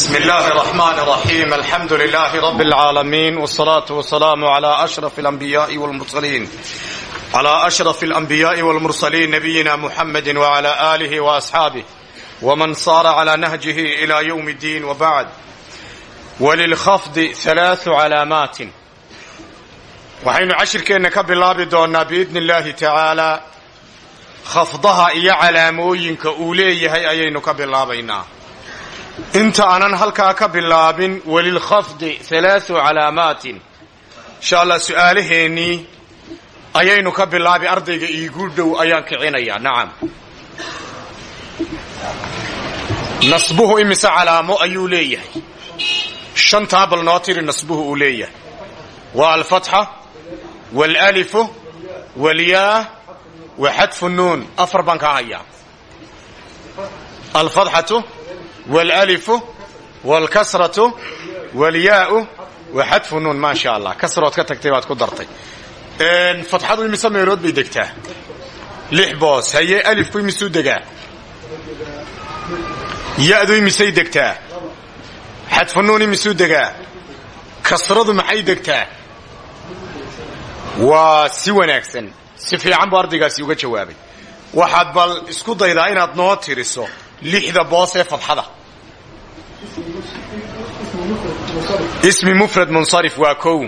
بسم الله الرحمن الرحيم الحمد لله رب العالمين والصلاة والسلام على أشرف الأنبياء والمرسلين على أشرف الأنبياء والمرسلين نبينا محمد وعلى آله وأصحابه ومن صار على نهجه إلى يوم الدين وبعد وللخفض ثلاث علامات waxaynu cashirkeenna ka bilaabi doonnaa biidni illaahi tacaalaa khafdaha iyo calaamooyinka uu leeyahay ayaynu ka bilaabaynaa inta aanan halkaa ka bilaabin welilkhafdi halaau calaamaatin. Insha allah su'aalaheennii ayaynu ka bilaabi ardayga iigu dhow ayaan kicinayaa nacam nasbuhu imise calaamo ayuu leeyahay. Shantaa bal noo tiri nasbuhu uu leeyahay. Waa alfatxa waalalifu waalyaah wa xadfu nuun. Afar baan kaa hayaa. Alfatxatu waalalifu waalkasratu waalyaau wa xadfu nuun maa sha allah kasrood ka tagtay baad ku dartay fatxadu imise meelood bay degtaa lix boos haye alifku imisuu degaa ya-du imisay degtaa xadfu nuun imisuu degaa kasradu maxay degtaa waa si wanaagsan si fiican buu ardaygaasi uga jawaabay waxaad bal isku daydaa inaad noo tiriso lixda boos ee fadxada ismi mufrad munsarif waa kow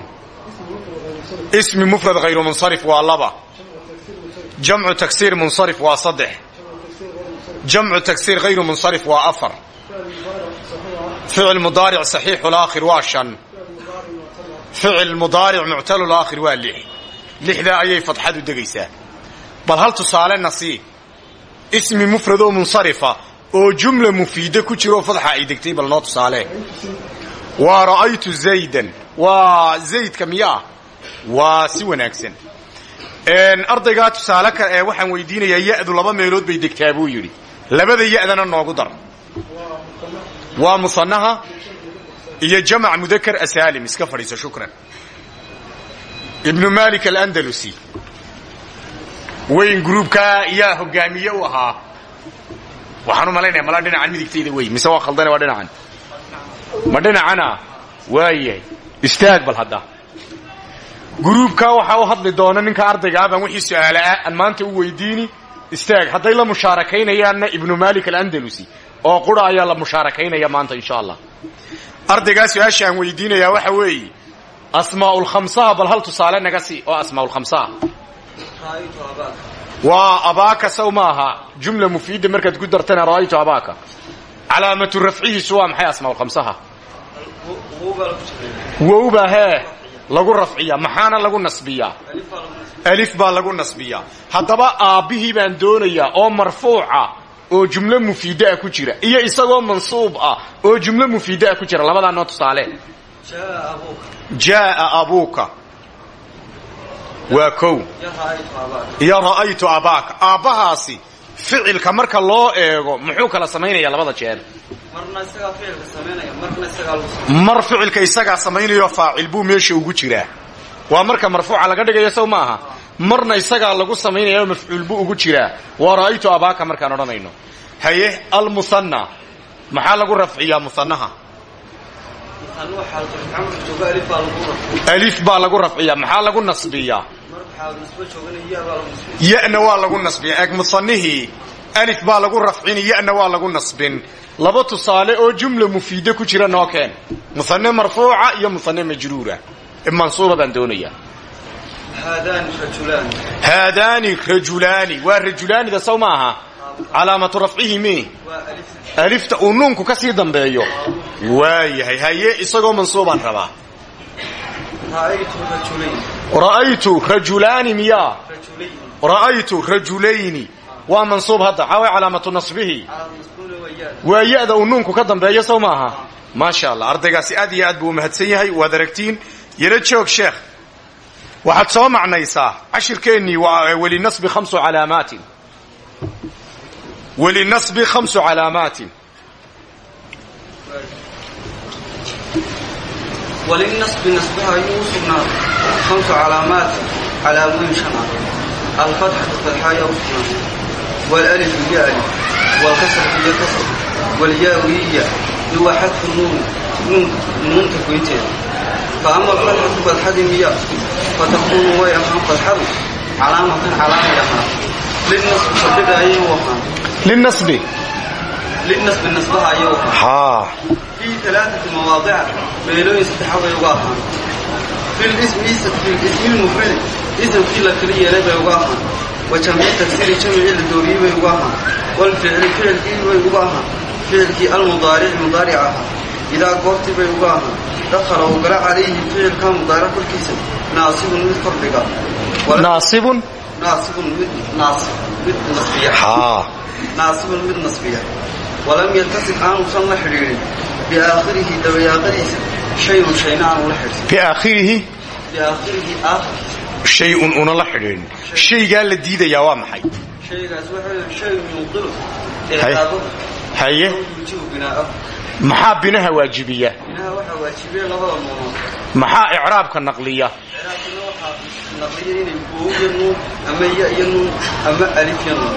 ismi mufrad hayru munsarif waa laba jamcu taksiir munsarif waa saddex jamcu taksiir hayru munsarif waa afar ficil mudaaric saxiixu laakhir waa shan ficil mudaaric muctalu laakhir waa lix lixdaa ayay fadxadu degaysaa bal hal tusaale nasii ismi mufrad oo munsarifa oo jumla mufiida ku jiroo fadxa ay degtay bal noo tusaale. Waa ra'aytu zaydan. Waa zaydka miyaa? Waa si wanaagsan. Ardaygaa tusaale kale ee waxaan weydiinayaa ya-du laba meelood bay degtaa buu yidhi. Labada ya-dana noogu dar. Waa musanaha iyo jamac mudakar asaalim iska fadhiiso shukran. Ibnu malik alandalusi. Weyn gruubkaa yaa hogaamiye u ahaa waxaan u malaynaya malaa dhinacan midigtayda wey mise waa khaldane waa dhinacan? Ma dhinacana? Waayahay istaag hadda. Gruubkaa waxaa u hadli doona ninka ardaygaa baan wixii su'aalaah aan maanta u weydiini istaag hadday la mushaarakaynayaan ibnu malik alandalusi oo qura ayaa la mushaarakaynaya maanta insha allah. Ardaygaa su'aasha aan weydiinayaa waxa weeye asmaaulkhamsaha bal hal tusaale naga sii oo asmaaulkhamsaha waa abaaka saw maaha jumla mufiida markaad ku dartana ra'aytu abaaka calaamatu rafcihiisu waa maxay asmaaulkhamsaha wowba hee lagu rafciyaa maxaana lagu nasbiyaa? Alif baa lagu nasbiyaa. Haddaba aabbihii baan doonayaa oo marfuuca oo jumlo mufiidaa ku jira iyo isagoo mansuub ah oo jumlo mufiidaa ku jira. Labadaa noo tusaale. Jaaa abuuka waa kow. Iyo ra'aytu abaaka. Aabbahaasi ficilka marka loo eego muxuu kala samaynaya labada jeer mar ficilka isagaa samaynayo faacil buu meesha ugu jiraa. Waa marka marfuuca laga dhigayo sow maaha marna isagaa lagu samaynaya mafcuul buu ugu jiraa. Waa ra'aytu abaaka markaan odhanayno. Haye almusanna. Maxaa lagu rafciyaa musanaha alif baa lagu rafciyaa. Maxaa lagu nasbiyaa? Yana waa lagu nasbiya eeg musanihii alif baa lagu rafcini yana waa lagu nasbin. Laba tusaale oo jumla mufiida ku jira noo keen musane marfuuca iyo musane majruura. Mansuuba baan doonayaa. Haadaani rajulaani waa rajulaanida saw maaha? Calaamatu rafcihi mi alifta uu nuunku ka sii dambeeyo. Waayahay haye isagoo mansuubaan rabaa. Ra'aytu rajulaani miyaa ra'aytu rajulayni waa mansuub hadda. Xaway calaamatu nasbihi. Waa ya-da uu nuunku ka dambeeyo sow maaha maasha allah ardaygaasi aad iyo aad buu umahadsan yahay. Waad aragtiin yaro joog sheekh. Waxaad soo macnaysaa. Cashirkeennii waa welinasbi khamsu calaamaatin welinasbi khamsu calaamaatin وللنصب نصبها يوسفنا خمس علامات علامين شنع الفتحة فتحة يوسفنا والألف هي ألف والكسر هي كسر والياء هي iyo waa xadfu nuun nuun nuunta goynteeda fa ama alfatxatu fadxadii miya fatakuunu way ahaan fadxadu calaamatan calaamay ahaan linasbi fadhiga ayay u ahaan linasbi linasbi nasbaha ayay u ahaan haa fii alaaati mawaadica meelooyin saddexa bay uga ahaan filismi lmufridi isamkii la kala yeelay bay uga ahaan wa jamci tagsiri jamcii la dooriyey bay uga ahaan walficli ficilkii bay uga ahaan ficilkii almudaarici mudaaric naasibun mid nasbiya. Walam yatasib aanusan la xidhiidhin. Biaakhirihi dabayaaqadiisa shayun shayna aanu la xidhin biaakhirihi biaakhirihi aakhirkiisa shay-un una la xidhiidhin. Shaygaa la diidayaa waa maxay? Shaygaas waxa shay yunqilu eedaado haye yujibu binaa'a. Maxaa binaha waajibiya? Binaha waxaa waajibiyey labada noonood maxaa icraabka naqliya? Waxaa naqliya inay boow iyo nuun ama ya iyo nuun ama alif iyo nuun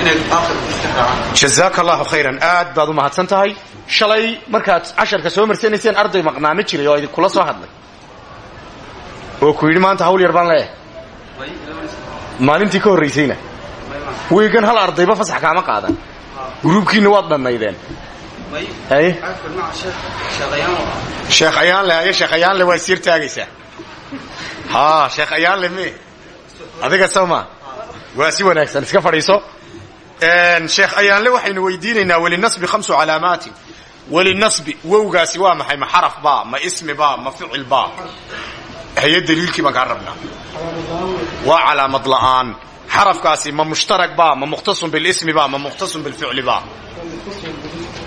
inay aakhirka iska raacaan jazaaka allahu khayran. Aad baad u mahadsan tahay. Shalay markaad casharka soo marsanayseen arday maqnaami jiray oo idinkula soo hadlay. Oo ku yidhi maanta hawl yar baan leeyahay. Maalintii ka horraysayna weygan hal ardayba fasax kaama qaadan. Gruubkiinna waad dhannaydeen sheekh ayaanle. Haye sheekh ayaanle waa siir taagaysaa. haa sheekh ayaanle me adiga sawma. Waa si wanaagsan. Iska fadhiiso. Sheekh ayaanle waxaynu weydiinaynaa welinasbi khamsu calaamaatin. Welinasbi wowgaasi waa maxay? Ma xaraf ba ma ismi ba ma ficil ba? Haye daliilkii baan kaa rabnaa. Waa calaamad la'aan. Xarafkaasi ma mushtarag ba ma mukhtasun bilismi ba ma mukhtasun bilficli ba.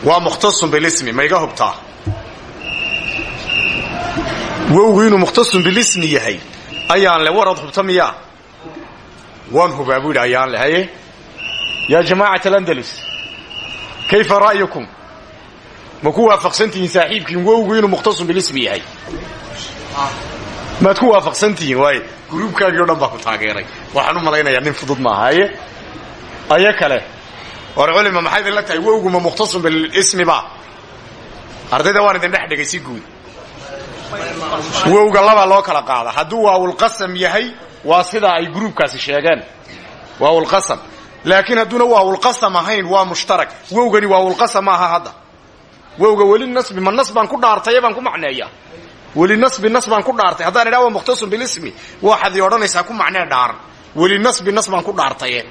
Waa mukhtasun bilismi ma iga hubtaa wowgu inuu mukhtasun bilismi yahay. Ayaan le warad hubta miyaa waan ayaan le haye. Yaa jamaacat alandalus kayfa ra'yukum? Ma ku waafaqsantihiin saaxiibkiin wowgu inuu mukhtasun yahay. Maad ku waafaqsantihiin waaye gruubkaagii o dhan ku taageeray. Waxaan u malaynayaa fudud maaha haye. Ayo kale. War culima maxay idin la tahay wowgu ma mukhtasun bilismi ba. Ardayda waan idin dhex si guud wowga labaa loo kala qaada. Hadduu waawulqasam yahay waa sidaa ay gruubkaasi sheegeen. Waawulqasam laakiin hadduuna waawulqasam ahayn waa mushtarak. Wowgani waawulqasam maaha hadda. Wowga weli nasbi ma nas baan ku dhaartaye baan ku macneeya weli nasbi nas baan ku dhaartay. Haddaan idhaa waa mukhtasun bilismi waxaad ii odhanaysaa ku macnee dhaar. Weli nasbi nas baan ku dhaartaye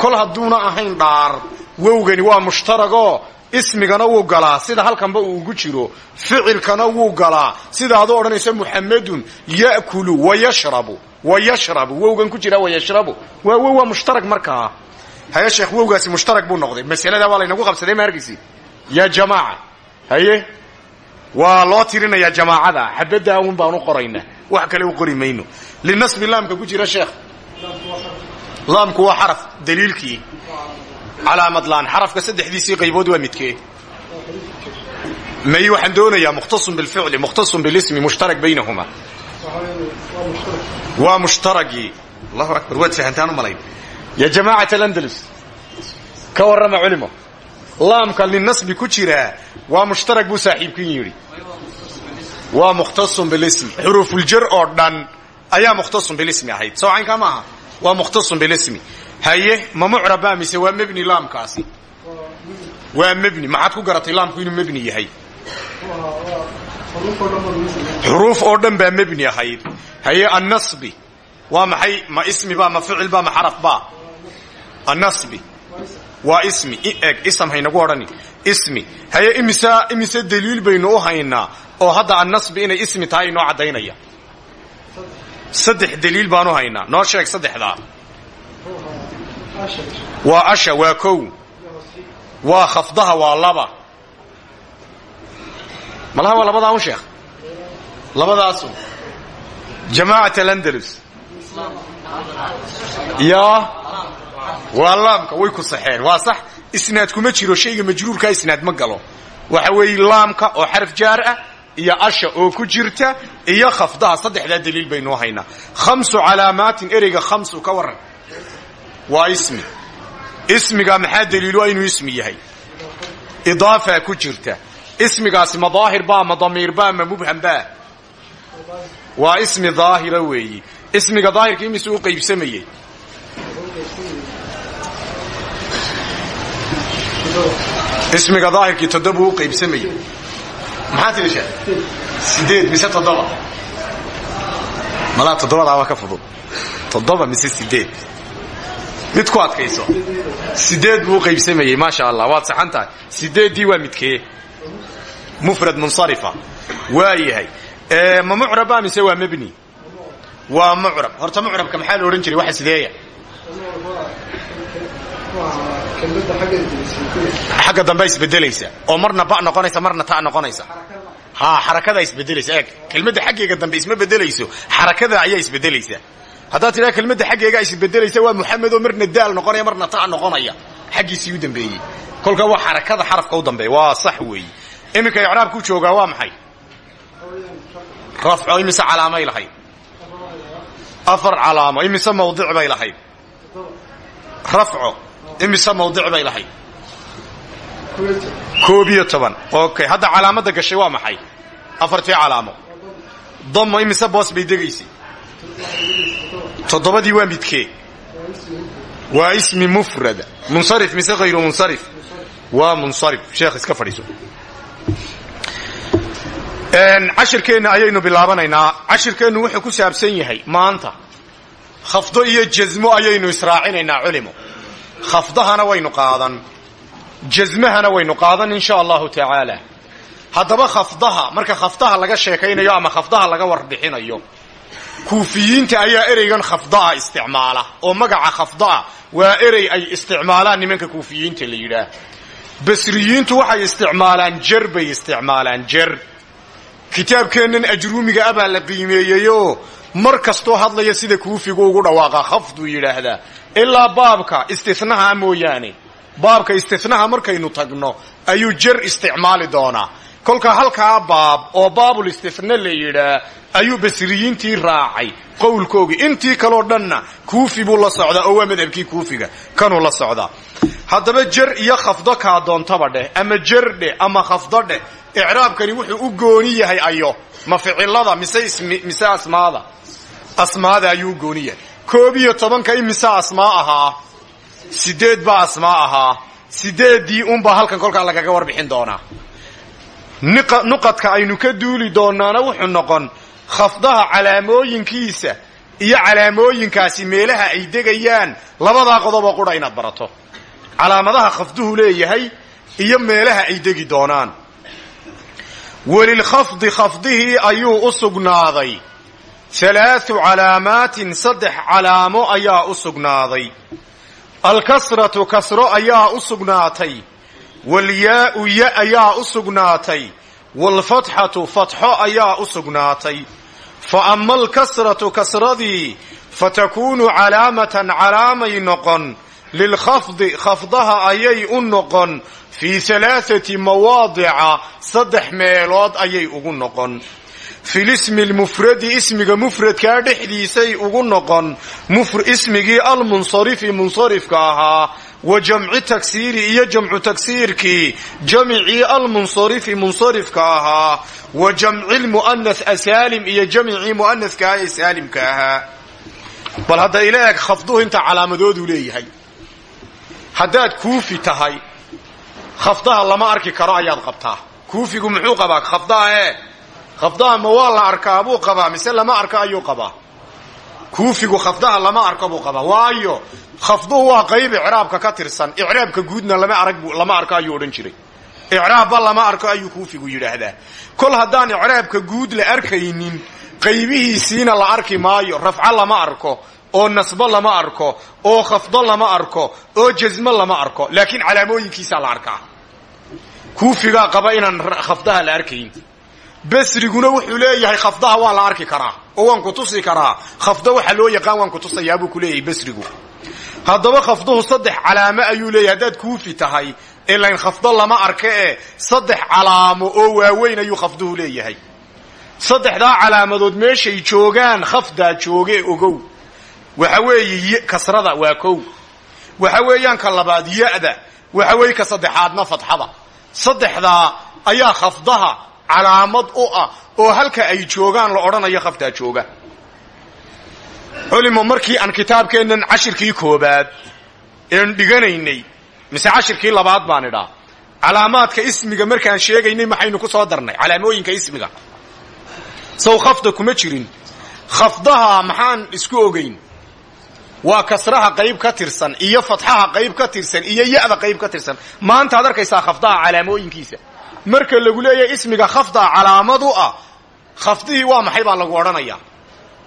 kol hadduuna ahayn dhaar. Wowgani waa mushtaragoo ismigana wuu galaa sida halkanba uu ugu jiro ficilkana wuu galaa sida adoo odhanaysa muxamedun ya'kulu wayashrabu wayashrabu wowgan ku jira wayashrabu waa wow waa mushtarag markaa haye sheekh wowgaasi mushtarag buu noqday. Masaladaa waa laynagu qabsaday ma argaysi yaa jamaaca haye? Waa loo tirinayaa jamaacada xabadda un baan u qoraynaa wax kale u qori mayno. Linasbi laamka ku jira sheekh. Laamku waa xaraf daliilkii calaamad laan xarafka saddexdiisii qaybood waa midkee. May waxaan doonayaa mukhtasun bilficli mukhtasun bilismi mushtarak baynahuma. Waa mushtaragii allahu akbar waad fahantaan u malayn. Ya jamaacat alandalus ka warrama culimo. Laamka linasbi ku jiraa waa mushtarag buu saaxiibkin yidhi. Waa mukhtasun bilismi. Xuruufuljar oo dhan ayaa mukhtasun bilismi ahayd. Soo caynkaa maaha. Waa mukhtasun bilismi haye ma mucraba mise waa mebni laamkaasi? Waa mebni maxaad ku garatay laamku inuu mebni yahay? Xuruuf oo dhan baa mebni ahayd. Haye annasbi. Waa maxay? Ma ismi ba ma ficil ba ma xaraf ba annasbi. Waa ismi. Eg ism haynagu odhani. Ismi. Haye imise imise daliil baynu u haynaa oo hadda annasbi inay ismi tahay inoo caddaynaya? Saddex daliil baanu haynaa. Noo sheeg saddexdaa waa asha waa kow. Waa khafdaha waa laba. Malaha waa labadaa un sheekh? Labadaasu. Jamaacat alandalus yaa? Waa laamka way ku saxeen. Waa sax. Isnaad kuma jiro shayga majruurkaa isnaad ma galo. Waxa weeye laamka oo xaraf jaar ah iyo asha oo ku jirta iyo khafdaha saddexdaa daliil baynuu haynaa khamsu calaamaatin ereyga khamsu ka warran waa ismi. Ismiga maxaa daliilo inuu ismi yahay? Idaafaa ku jirta. Ismigaasi ma daahir baa ma damiir baa ma mubham baa? Waa ismi daahira weeyi. Ismiga daahirka imise u qaybsamayey ismiga daahirkii toddoba u qaybsamayey maxaa tidhi sheekh? Sideed mise toddoba? Malaa toddobadaaba ka fudud. Toddoba mise sideed mid ku adkayso. Sideed buu u qaybsamayey maasha allah waad saxan tahay waa midkee? Mufrad munsarifa. Waa yahay. Ma mucraba mise waa mebni waa mucrab. Horta mucrabka maxaa la odhan jiray? Waxa sideeya xagga dambea isbedelaysa oo marna ba noqonaysa marna ta noqonaysa. Ha xarakadaa isbedelaysa eeg kelmadda xaggeega dambe isma bedelayso. Xarakada ayaa isbedelaysa haddaad tidhaha kelmadda xaggeegaa isbedelaysa waa muxamedoo marna daal noqonaya marna ta noqonaya. Xaggiisii u dambeeyey. Kolka waa xarakada xarafka u dambeeya waa sax weeye. Iminka icraabku joogaa waa maxay? Rafco imise calaamay lahayd. Afar calaamo imise mawdic bay lahayd. Rafco imise mawdic bay lahayd. Koob iyo toban. Okay hadda calaamadda gashay waa maxay? Afartii calaamo. Damo imise boos bay degaysay toddobadii waa midkee waa ismi mufrada munsarif mise hayru munsarif? Waa munsarif. Sheekh iska fadhiiso. Cashirkeenna ayaynu bilaabanaynaa. Cashirkeennu wuxuu ku saabsan yahay maanta. Khafdo iyo jasmo ayaynu israacinaynaa culimo khafdahana waynu qaadan. Jasmahana waynu qaadan insha allahu tacaala haddaba khafdaha marka khafdaha laga sheekaynayo ama khafdaha laga warbixinayo kuufiyiinta ayaa ereygan khafdaa isticmaala oo magaca khafdaa waa erey ay isticmaalaan nimanka kuufiyiinta la yidhaah. Basriyiintu waxay isticmaalaan jer bay isticmaalaan jer. Kitaabkeennan ajruumiga ah baa la qiimeeyeyoo mar kastoo hadlaya sida kuufigu ugu dhawaaqa khafduu yidhaahdaa ilaa baabka istinaha mooyaane baabka istinaha markaynu tagno ayuu jer isticmaali doonaa kolka halkaa baab oo baabul istina la yidhaa ayuu basriyiintii raacay. Qowlkoogii intii kaloo dhanna kuufi buu la socdaa oo waa madhabkii kuufiga. Kanuu la socdaa haddaba jer iyo khafdo kaa doontaba dheh ama jer ama khafdo dheh icraabkani wuxuu u gooni yahay ayo. Ma ficilada mise mise asmaada? Asmaada ayuu u gooni yahay. Koob iyo tobanka imise asmaa ahaa? Sideed baa asmaa ahaa. Sideeddii unbaa halkan kolkaa lagaga warbixin doonaa nuqadka aynu ka duuli doonaana wuxuu noqon. Khafdaha calaamooyinkiisa iyo calaamooyinkaasi meelaha ay degayaan labadaa qodoboo qura inaad barato. Calaamadaha khafduhu leeyahay iyo meelaha ay degi doonaan. Welilkhafdi khafdihii ayuu u sugnaaday. Halaathu calaamaatin saddex calaamo ayaa u sugnaaday. Alkasratu kasro ayaa u sugnaatay walyaau ya ayaa u sugnaatay waalfatxatu fatxo ayaa u sugnaatay fa ama alkasratu kasradii fatakuunu calaamatan calaamay noqon lilkhafdi khafdaha ayay u noqon fii halaathati mawaadica saddex meelood ayay ugu noqon filismi lmufradi ismiga mufradkaa dhexdiisay ugu noqon ismigii almunsarifi munsarifka ahaa wa jamci tagsiiri iyo jamcu tagsiirkii jamicii almunsarifi munsarifka ahaa wa jamci lmu'anas asaalim iyo jamicii mu'anaska ah ee saalimka ahaa. Bal hadda ila eg khafduhu inta calaamadooduu leeyahay. Haddaad kuufi tahay khafdaha lama arki karo ayaad qabtaa. Kuufigu muxuu qabaa? Khafdaha ee? Khafdaha ma waa la arkaa buu qabaa? Mise lama arko ayuu qabaa? Kuufigu khafdaha lama khafduhu waa qayb icraabka ka tirsan. Icraabka guudna lama arag lama arko ayuu odhan jiray. Icraabba lama arko ayuu kuufigu yidhaahdaa. Kol haddaan icraabka guud la arkaynin qaybihiisiina la arki maayo rafco lama arko oo nasbo lama arko oo khafdo lama arko oo jasmo lama arko laakiin calaamooyinkiisaa la arkaa. Kuufigaa qaba inaan khafdaha la arkayn. Basriguna wuxuu leeyahay khafdaha waa la arki karaa oo waan ku tusi karaa. Khafdo waxa loo yaqaan waan ku tusayaabuu ku leeyahay basrigu haddaba khafduhu saddex calaamo ayuu leeyahay. Haddaad kuufi tahay ilayn khafdo lama arka ee saddex calaamo oo waaweyn ayuu khafduhu leeyahay. Saddexdaa calaamadood meeshay joogaan khafdaa jooge ogow. Waxa weeye kasrada waa kow. Waxa weeyaan ka labaad ya-da. Waxa weeye ka saddexaadna fatxada saddexdaa ayaa khafdaha calaamad u ah oo halka ay joogaan la odhanayo khafdaa jooga culimo markii aan kitaabkeennan cashirkii koobaad een dhiganaynay mise cashirkii labaad baan idhaa. Calaamaadka ismiga markaan sheegaynay maxaynu ku soo darnay calaamooyinka ismiga. Sow khafda kuma jirin. Khafdaha maxaan isku ogayn waa kasraha qayb ka tirsan iyo fatxaha qayb ka tirsan iyo ya'da qayb ka tirsan. Maantaad arkaysaa khafdaha calaamooyinkiisa. Marka lagu leeyahay ismiga khafdaa calaamad u ah khafdihii waa maxay baa lagu odhanayaa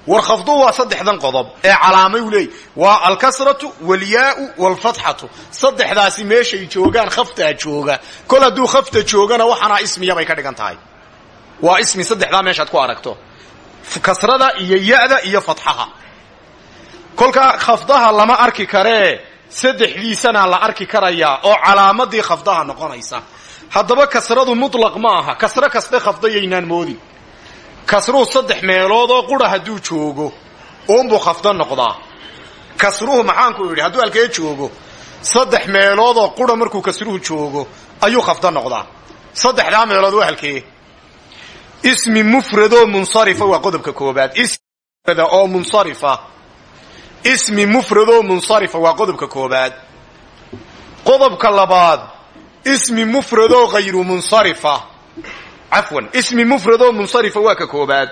war khafduhu waa saddexdan qodob. Ee calaamay leey waa alkasratu walyaau walfatxatu. Saddexdaasi meeshay joogaan khaftaa jooga. Kol hadduu khafta joogana waxaanaa ismiyabay ka dhigan tahay. Waa ismi saddexdaa meeshaad ku aragto. Kasrada iyo ya'da iyo fatxaha. Kolkaa khafdaha lama arki karee saddexdiisana la arki karayaa oo calaamadii khafdaha noqonaysa. Haddaba kasradu mutlaq ma aha. Kasro kaste khafdayaynaan moodin kasruhu saddex meelood oo qura hadduu joogo uunbuu khafdo noqdaa. Kasruhu maxaanku yidhi hadduu halkee joogo saddex meelood oo qura markuu kasruhu joogo ayuu khafdo noqdaa. Saddexdaa meelood waa halkee. Ismi mufradoo munsarifa waa qodobka koobaad ismifrada oo munsarifa. Ismi mufradoo munsarifa waa qodobka koobaad qodobka labaad ismi mufradoo hayru munsarifa cafwan ismi mufradoo munsarifa waa ka koobaad.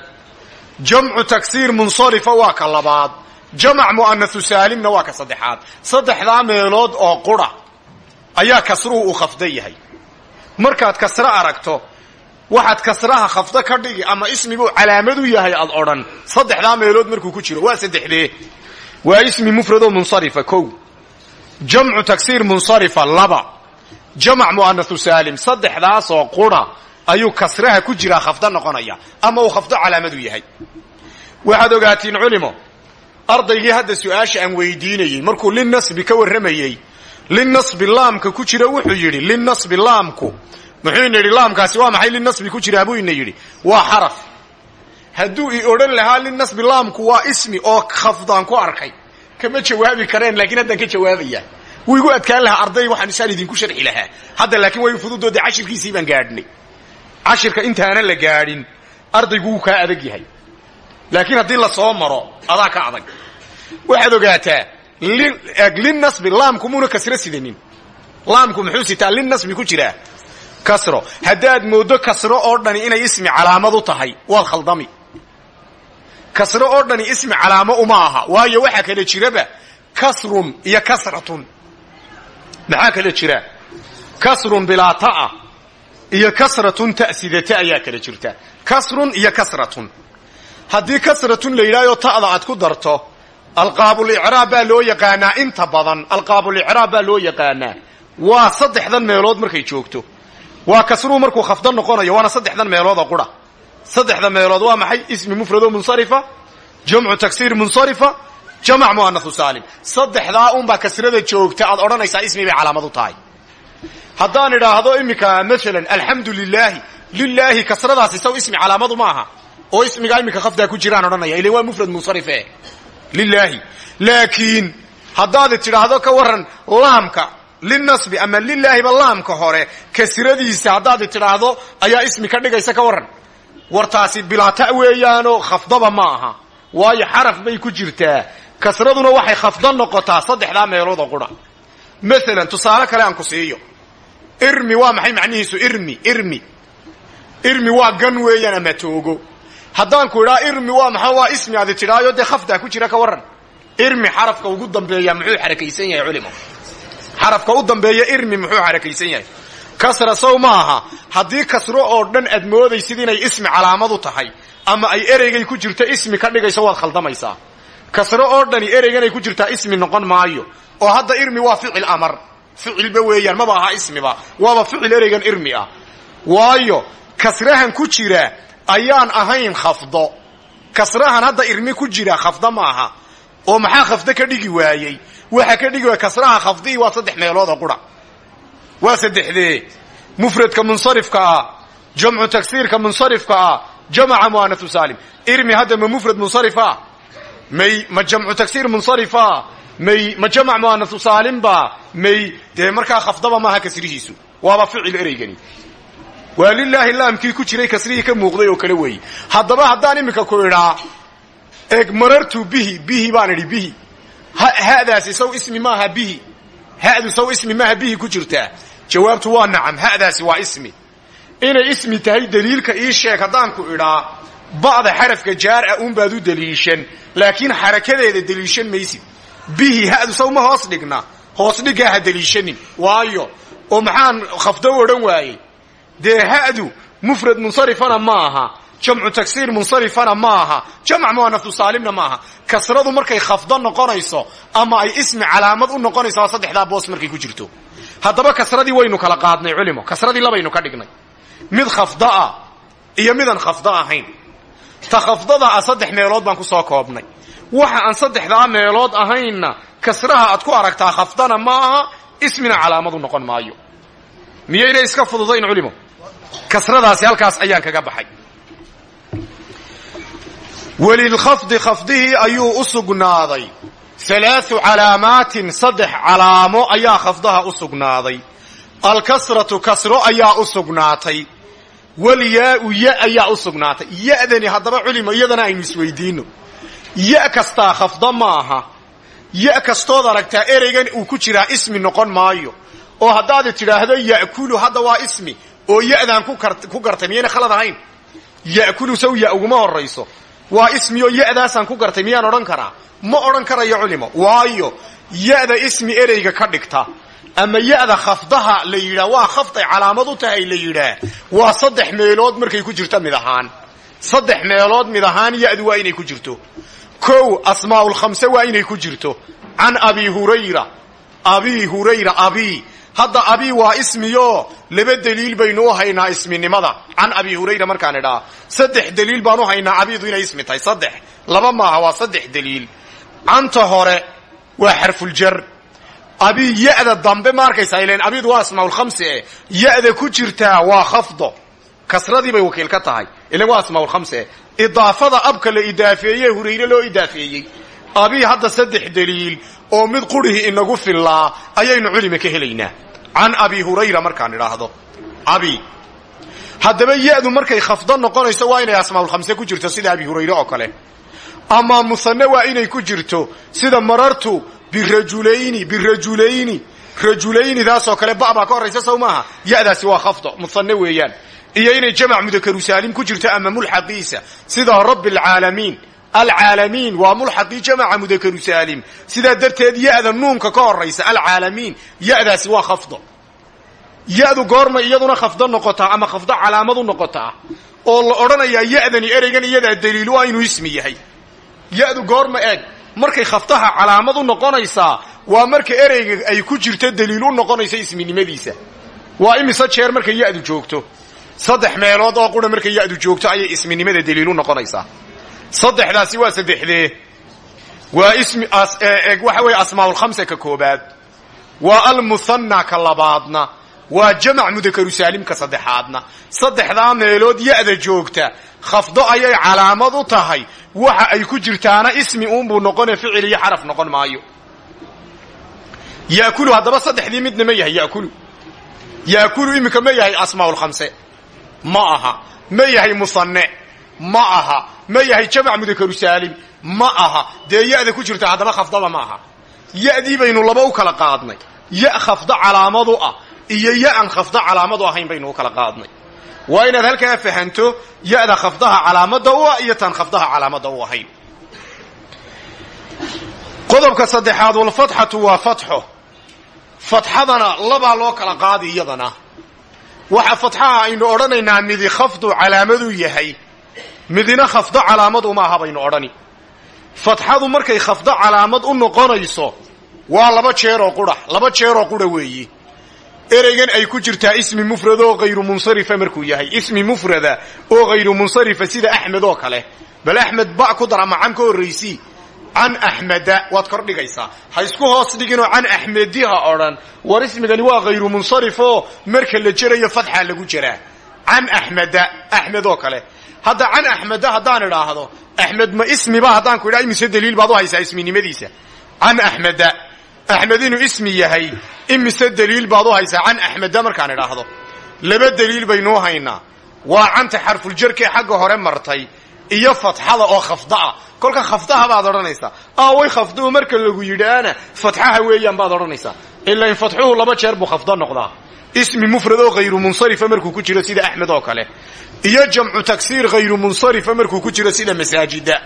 Jamcu taksiir munsarifa waa ka labaad. Jamac mu'anasu saalimna waa ka saddexaad. Saddexdaa meelood oo qura ayaa kasruhu uu khafda yahay. Markaad kasro aragto waxaad kasraha khafdo ka dhigi ama ismiguu calaamad u yahay aad odhan saddexdaa meelood markuu ku jiro waa saddexdee. Waa ismi mufradoo munsarifa kow. Jamcu taksiir munsarifa laba. Jamac mu'anasu saalim saddexdaasoo qura ayuu kasraha ku jiraa khafdo noqonaya ama uu khafdo calaamadu yahay. Waxaad ogaatiin culimo ardaygii hadda su'aasha aan weydiinayey markuu linnasbi ka warramayey linnasbi laamka ku jira wuxuu yidhi linnasbi laamku. Muxuu ina yidhi laamkaasi waa maxay? Linnasbi ku jiraa buu ina waa xaraf. Hadduu i odhan lahaa linnasbi laamku waa ismi oo khafdaan ku arkay kama jawaabi kareen laakiin haddaan ka jawaabaya wuu igu adkaan lahaa arday waxaan isaan idinku sharxi lahaa. Hadda laakiin way fududoodee cashirkiisii baan gaadhnay cashirka intaana la gaadhin ardaygu wuu kaa adag yahay. Laakiin haddii la soo maro adaa ka adag. Waxaad ogaataa linnasbi laamku muuna kasro sidanin. Laamku muxuu sitaa linnasbi ku jiraa. Kasro. Haddaad mooddo kasro oo dhani inay ismi calaamad u tahay waad khaldami. Kasro oo dhani ismi calaamo uma aha waayo waxaa kala jiraba kasrun iyo kasratun. Maxaa kala jira? Kasrun bilaa ta'a iyo kasratun ta'sidata ayaa kala jirta. Kasrun iyo kasratun. Haddii kasratun la yidhahyo ta'da aad ku darto alqaabulicraab baa loo yaqaanaa inta badan. Alqaabulicraab baa loo yaqaanaa. Waa saddexdan meelood markay joogto. Waa kasruhu markuu khafdo noqonayo waana saddexdan meelood oo qura. Saddexda meelood waa maxay? Ismi mufradoo munsarifa jamcu taksiir munsarifa jamac mu'anasu saalim. Saddexdaa unbaa kasrada joogta aad odhanaysaa ismi bay calaamad u tahay haddaan idhaahdo iminka maalan alxamdu lilaahi lilaahi kasradaasi saw ismi calaamadu ma aha. Oo ismigaa iminka khafdaa ku jiraan odhanaya ilan waa mufrad munsarife lilaahi laakiin haddaad tidhaahdo ka waran laamka linasbi ama lilaahiba laamka hore kasradiisa haddaad tidhaahdo ayaa ismi ka dhigaysa ka waran wartaasi bilaata weeyaanoo khafdaba ma aha. Waayo xaraf bay ku jirtaa. Kasraduna waxay khafdo noqotaa saddexdaa meelood oo qura maalan tusaale kale aan ku siiyo. Irmi waa maxay macnihiisu? Irmi irmi. Irmi waa gan weeyaan ama toogo. Haddaan ku idhaa irmi waa maxaa waa ismi adi tidhaayo dee khafdaa ku jira ka waran irmi xarafka ugu dambeeya muxuu xarakaysan yahay culimo xarafka u dambeeya irmi muxuu xarakaysan yahay. Kasra sow ma aha. Haddii kasro oo dhan aad moodaysid inay ismi calaamadu tahay ama ay ereygay ku jirto ismi ka dhigayso waad khaldamaysaa kasro oo dhani ereyganay ku jirtaa ismi noqon maayo oo hadda irmi waa ficil amar. Ficilba weeyaan maba aha ismiba. Waaba ficil ereygan irmi ah. Waayo kasrahan ku jira ayaan ahayn khafdo. Kasrahan hadda irmi ku jira khafdo ma aha. Oo maxaa khafdo ka dhigi waayey? Waxa ka dhigi waaya kasraha khafdihii waa saddex meelood oo qura. Waa saddexdee mufradka munsarifka ah jamcu taksiirka munsarifka ah jamaca mu'anasu saalim. Irmi hadda ma mufrad munsarifa may ma jamcu taksiir munsarifa may ma jamac mu'anasu saalimba may dee markaa khafdaba maaha kasrihiisu. Waaba ficil ereygani. Waa lilaahi laamkii ku jiray kasrihii ka muuqday oo kale weeye haddaba haddaan iminka ku idhaa eeg marartu bihi bihi baan idhi bihi. Hadaasi saw ismi maaha bihi. Hadu saw ismi maaha bihi ku jirtaa jawaabtu waa nacam hadaasi waa ismi. Inay ismi tahay daliilka ii sheeg haddaan ku idhaa ba'da xarafka jaar ah uunbaad u daliishan laakiin xarakadeeda daliishan maysid bihi hadu saw ma hoos dhigna. Hoos dhiggaa ha daliishanin waayo oo maxaan khafdo u odhan waayey? Dee hadu mufrad munsarifana ma aha. Jamcu tagsiir munsarifana ma aha. Jamc muanaftu saalimna ma aha. Kasradu markay khafdo noqonayso ama ay ismi calaamad u noqonayso waa saddexdaa boos markay ku jirto. Haddaba kasradii waynu kala qaadnay culimo. Kasradii labaynu ka dhignay. Mid khafda iyo midaan khafdo ahayn. Ta khafdada ah saddex meelood baan ku soo koobnay waxa aan saddexdaa meelood ahaynna kasraha aad ku aragtaa khafdana ma aha ismina calaamadu noqon maayo. Miyaynay iska fududayn culimo? Kasradaasi halkaas ayaan kaga baxay. Welilkhafdi khafdihii ayuu u sugnaaday. Halaau calaamaatin saddex calaamo ayaa khafdaha u sugnaaday. Alkasratu kasro ayaa u sugnaatay. Walyaau ya ayaa u sugnaatay. Ya'dani haddaba culimo iyadana aynu isweydiino ya kastaa khafdo maaha. Ya kastood aragtaa ereygan uu ku jiraa ismi noqon maayo. Oo haddaad tidhaahdo ya'kulu hadda waa ismi. Oo ya'daan ku gartay miyayna khalad ahayn? Ya'kulu saw ya uguma horayso waa ismi oo ya'daasaan ku gartay miyaan odhan karaa? Ma odhan karayo culimo. Waayo ya'da ismi ereyga ka dhigta. Ama ya'da khafdaha la yidhaah waa khafday calaamad u tahay la yidhaah waa saddex meelood markay ku jirto mid ahaan. Saddex meelood mid ahaan ya'du waa inay ku jirto kow asmaa'ulkhamse waa inay ku jirto. Can abi hurayra. Abi hurayra abi. Hadda abi waa ismiyo. Laba daliil baynu u haynaa isminimada. Can abi hurayra markaan idhaa. Saddex daliil baan u haynaa. Abidu inay ismi tahay. Saddex. Laba maaha waa saddex daliil canta hore waa xarfuljar abi ya'da dambe ma arkaysaa ilan abidu waa asmaa'ulkhamsi eh ya'da ku jirtaa waa khafdo. Kasradii wakiil ka tahay. Ilan waa asmaa'ulkhamsi eh idaafada abka la idaafeeye hurayre loo idaafeeyey. Abi hadda saddex daliil oo mid qurihii inagu fillaa ayaynu culima ka helaynaa. Can abi hurayra markaan idhaahdo. Abi haddaba ya'du markay khafdo noqonayso waa inay asmaa'ulkhamse ku jirto sida abi hurayre oo kale. Ama musanne waa inay ku jirto sida marartu birajulayni birajulayni rajulaynidaasoo kale ba baa ka horraysa sow ya'daasi waa khafdo musanne weeyaan iyo inay jamac mudakaru ku jirto ama mulxaqiisa. Sida rabbi alcaalamiin alcaalamiin waa mulxaqii jamaca mudakaru saalim sidaa darteed ya'da nuunka ka horaysa alcaalamiin ya'daasi waa khafdo. Ya'du iyaduna khafdo noqotaa ama khafdo calaamadu noqotaa oo la odhanayaa ya'dani ereygan iyadaa daliil waa inuu ismi yahay. Ya'du goorma eeg markay khafdaha calaamad u noqonaysaa waa marka ereyga ay ku jirto daliil u noqonaysa isminimadiisa. Waa imise jeer markay ya'du joogto saddex meelood oo qura markay ya'du joogto ayay isminimada daliil u noqonaysaa. Saddexdaasi waa saddexdee waa ismi waxa weeye asmaa'ulkhamsa ka koobaad. Waa almuhanna ka labaadna. Waa jamac mudakaru saalimka saddexaadna. Saddexdaa meelood ya'da joogta khafdo ayay calaamad u tahay. Waxa ay ku jirtaana ismi uunbuu noqone ficil iyo xaraf noqon maayo. Yaakulu haddaba saddexdii midna ma yahay yaakulu. Yaakulu iminka ma yahay asmaa'ulkhamse ma aha. Ma yahay musanne ma aha. Ma yahay jamac mudakaru saalim ma aha. Dee ya'da ku jirta haddaba khafdaba ma aha. Ya'dii baynu laba u kala qaadnay. Ya khafdo calaamadu ah iyo ya-an khafdo calaamadu ahayn baynu kala qaadnay. Waa inaad halkaa fahanto ya'da khafdaha calaamada u ah iyo tan khafdaha calaamada u ahayn. Qodobka saddexaad walfatxatu waa fatxo. Fatxadana labaa loo kala qaadi waxa fatxaha aynu odhanaynaa midi khafdu calaamaduu yahay. Midina khafdo calaamad uma aha baynu odhani. Fatxadu markay khafdo calaamad u noqonayso waa laba jeeroo qura laba jeeroo qura weeyi. Ereygan ay ku jirtaa ismi mufrad oo hayru munsarifa markuu yahay. Ismi mufrada oo hayru munsarifa sida axmed oo kale. Bal axmed ba ku dar ama can ka horraysii can axmeda waad kor dhigaysaa. Ha isku hoos dhiginoo can axmediha odhan. War ismigani waa hayru munsarif oo marka la jerayo fatxa lagu jeraa can axmeda axmed oo kale. Hadda can axmeda haddaan idhaahdo axmed ma ismiba haddaan ku idhaa imise daliil baad u haysaa isminimadiisa. Can axmeda axmed inuu ismi yahay imise daliil baad u haysaa can axmeda markaan idhaahdo. Laba daliil baynuu haynaa. Waa canta xarfuljarkee xagga hore martay iyo fatxada oo khafda'a kolka khafdaha baad odhanaysaa. Aaway khafduhu marka lagu yidhaana fatxaha weeyaan baad odhanaysaa. Ilaa in fatxuhu laba jeer buu khafdo noqdaa. Ismi mufrad oo hayru munsarifa markuu ku jiro sida axmed oo kale. Iyo jamcu tagsiir hayru munsarifa markuu ku jiro sida masaajida.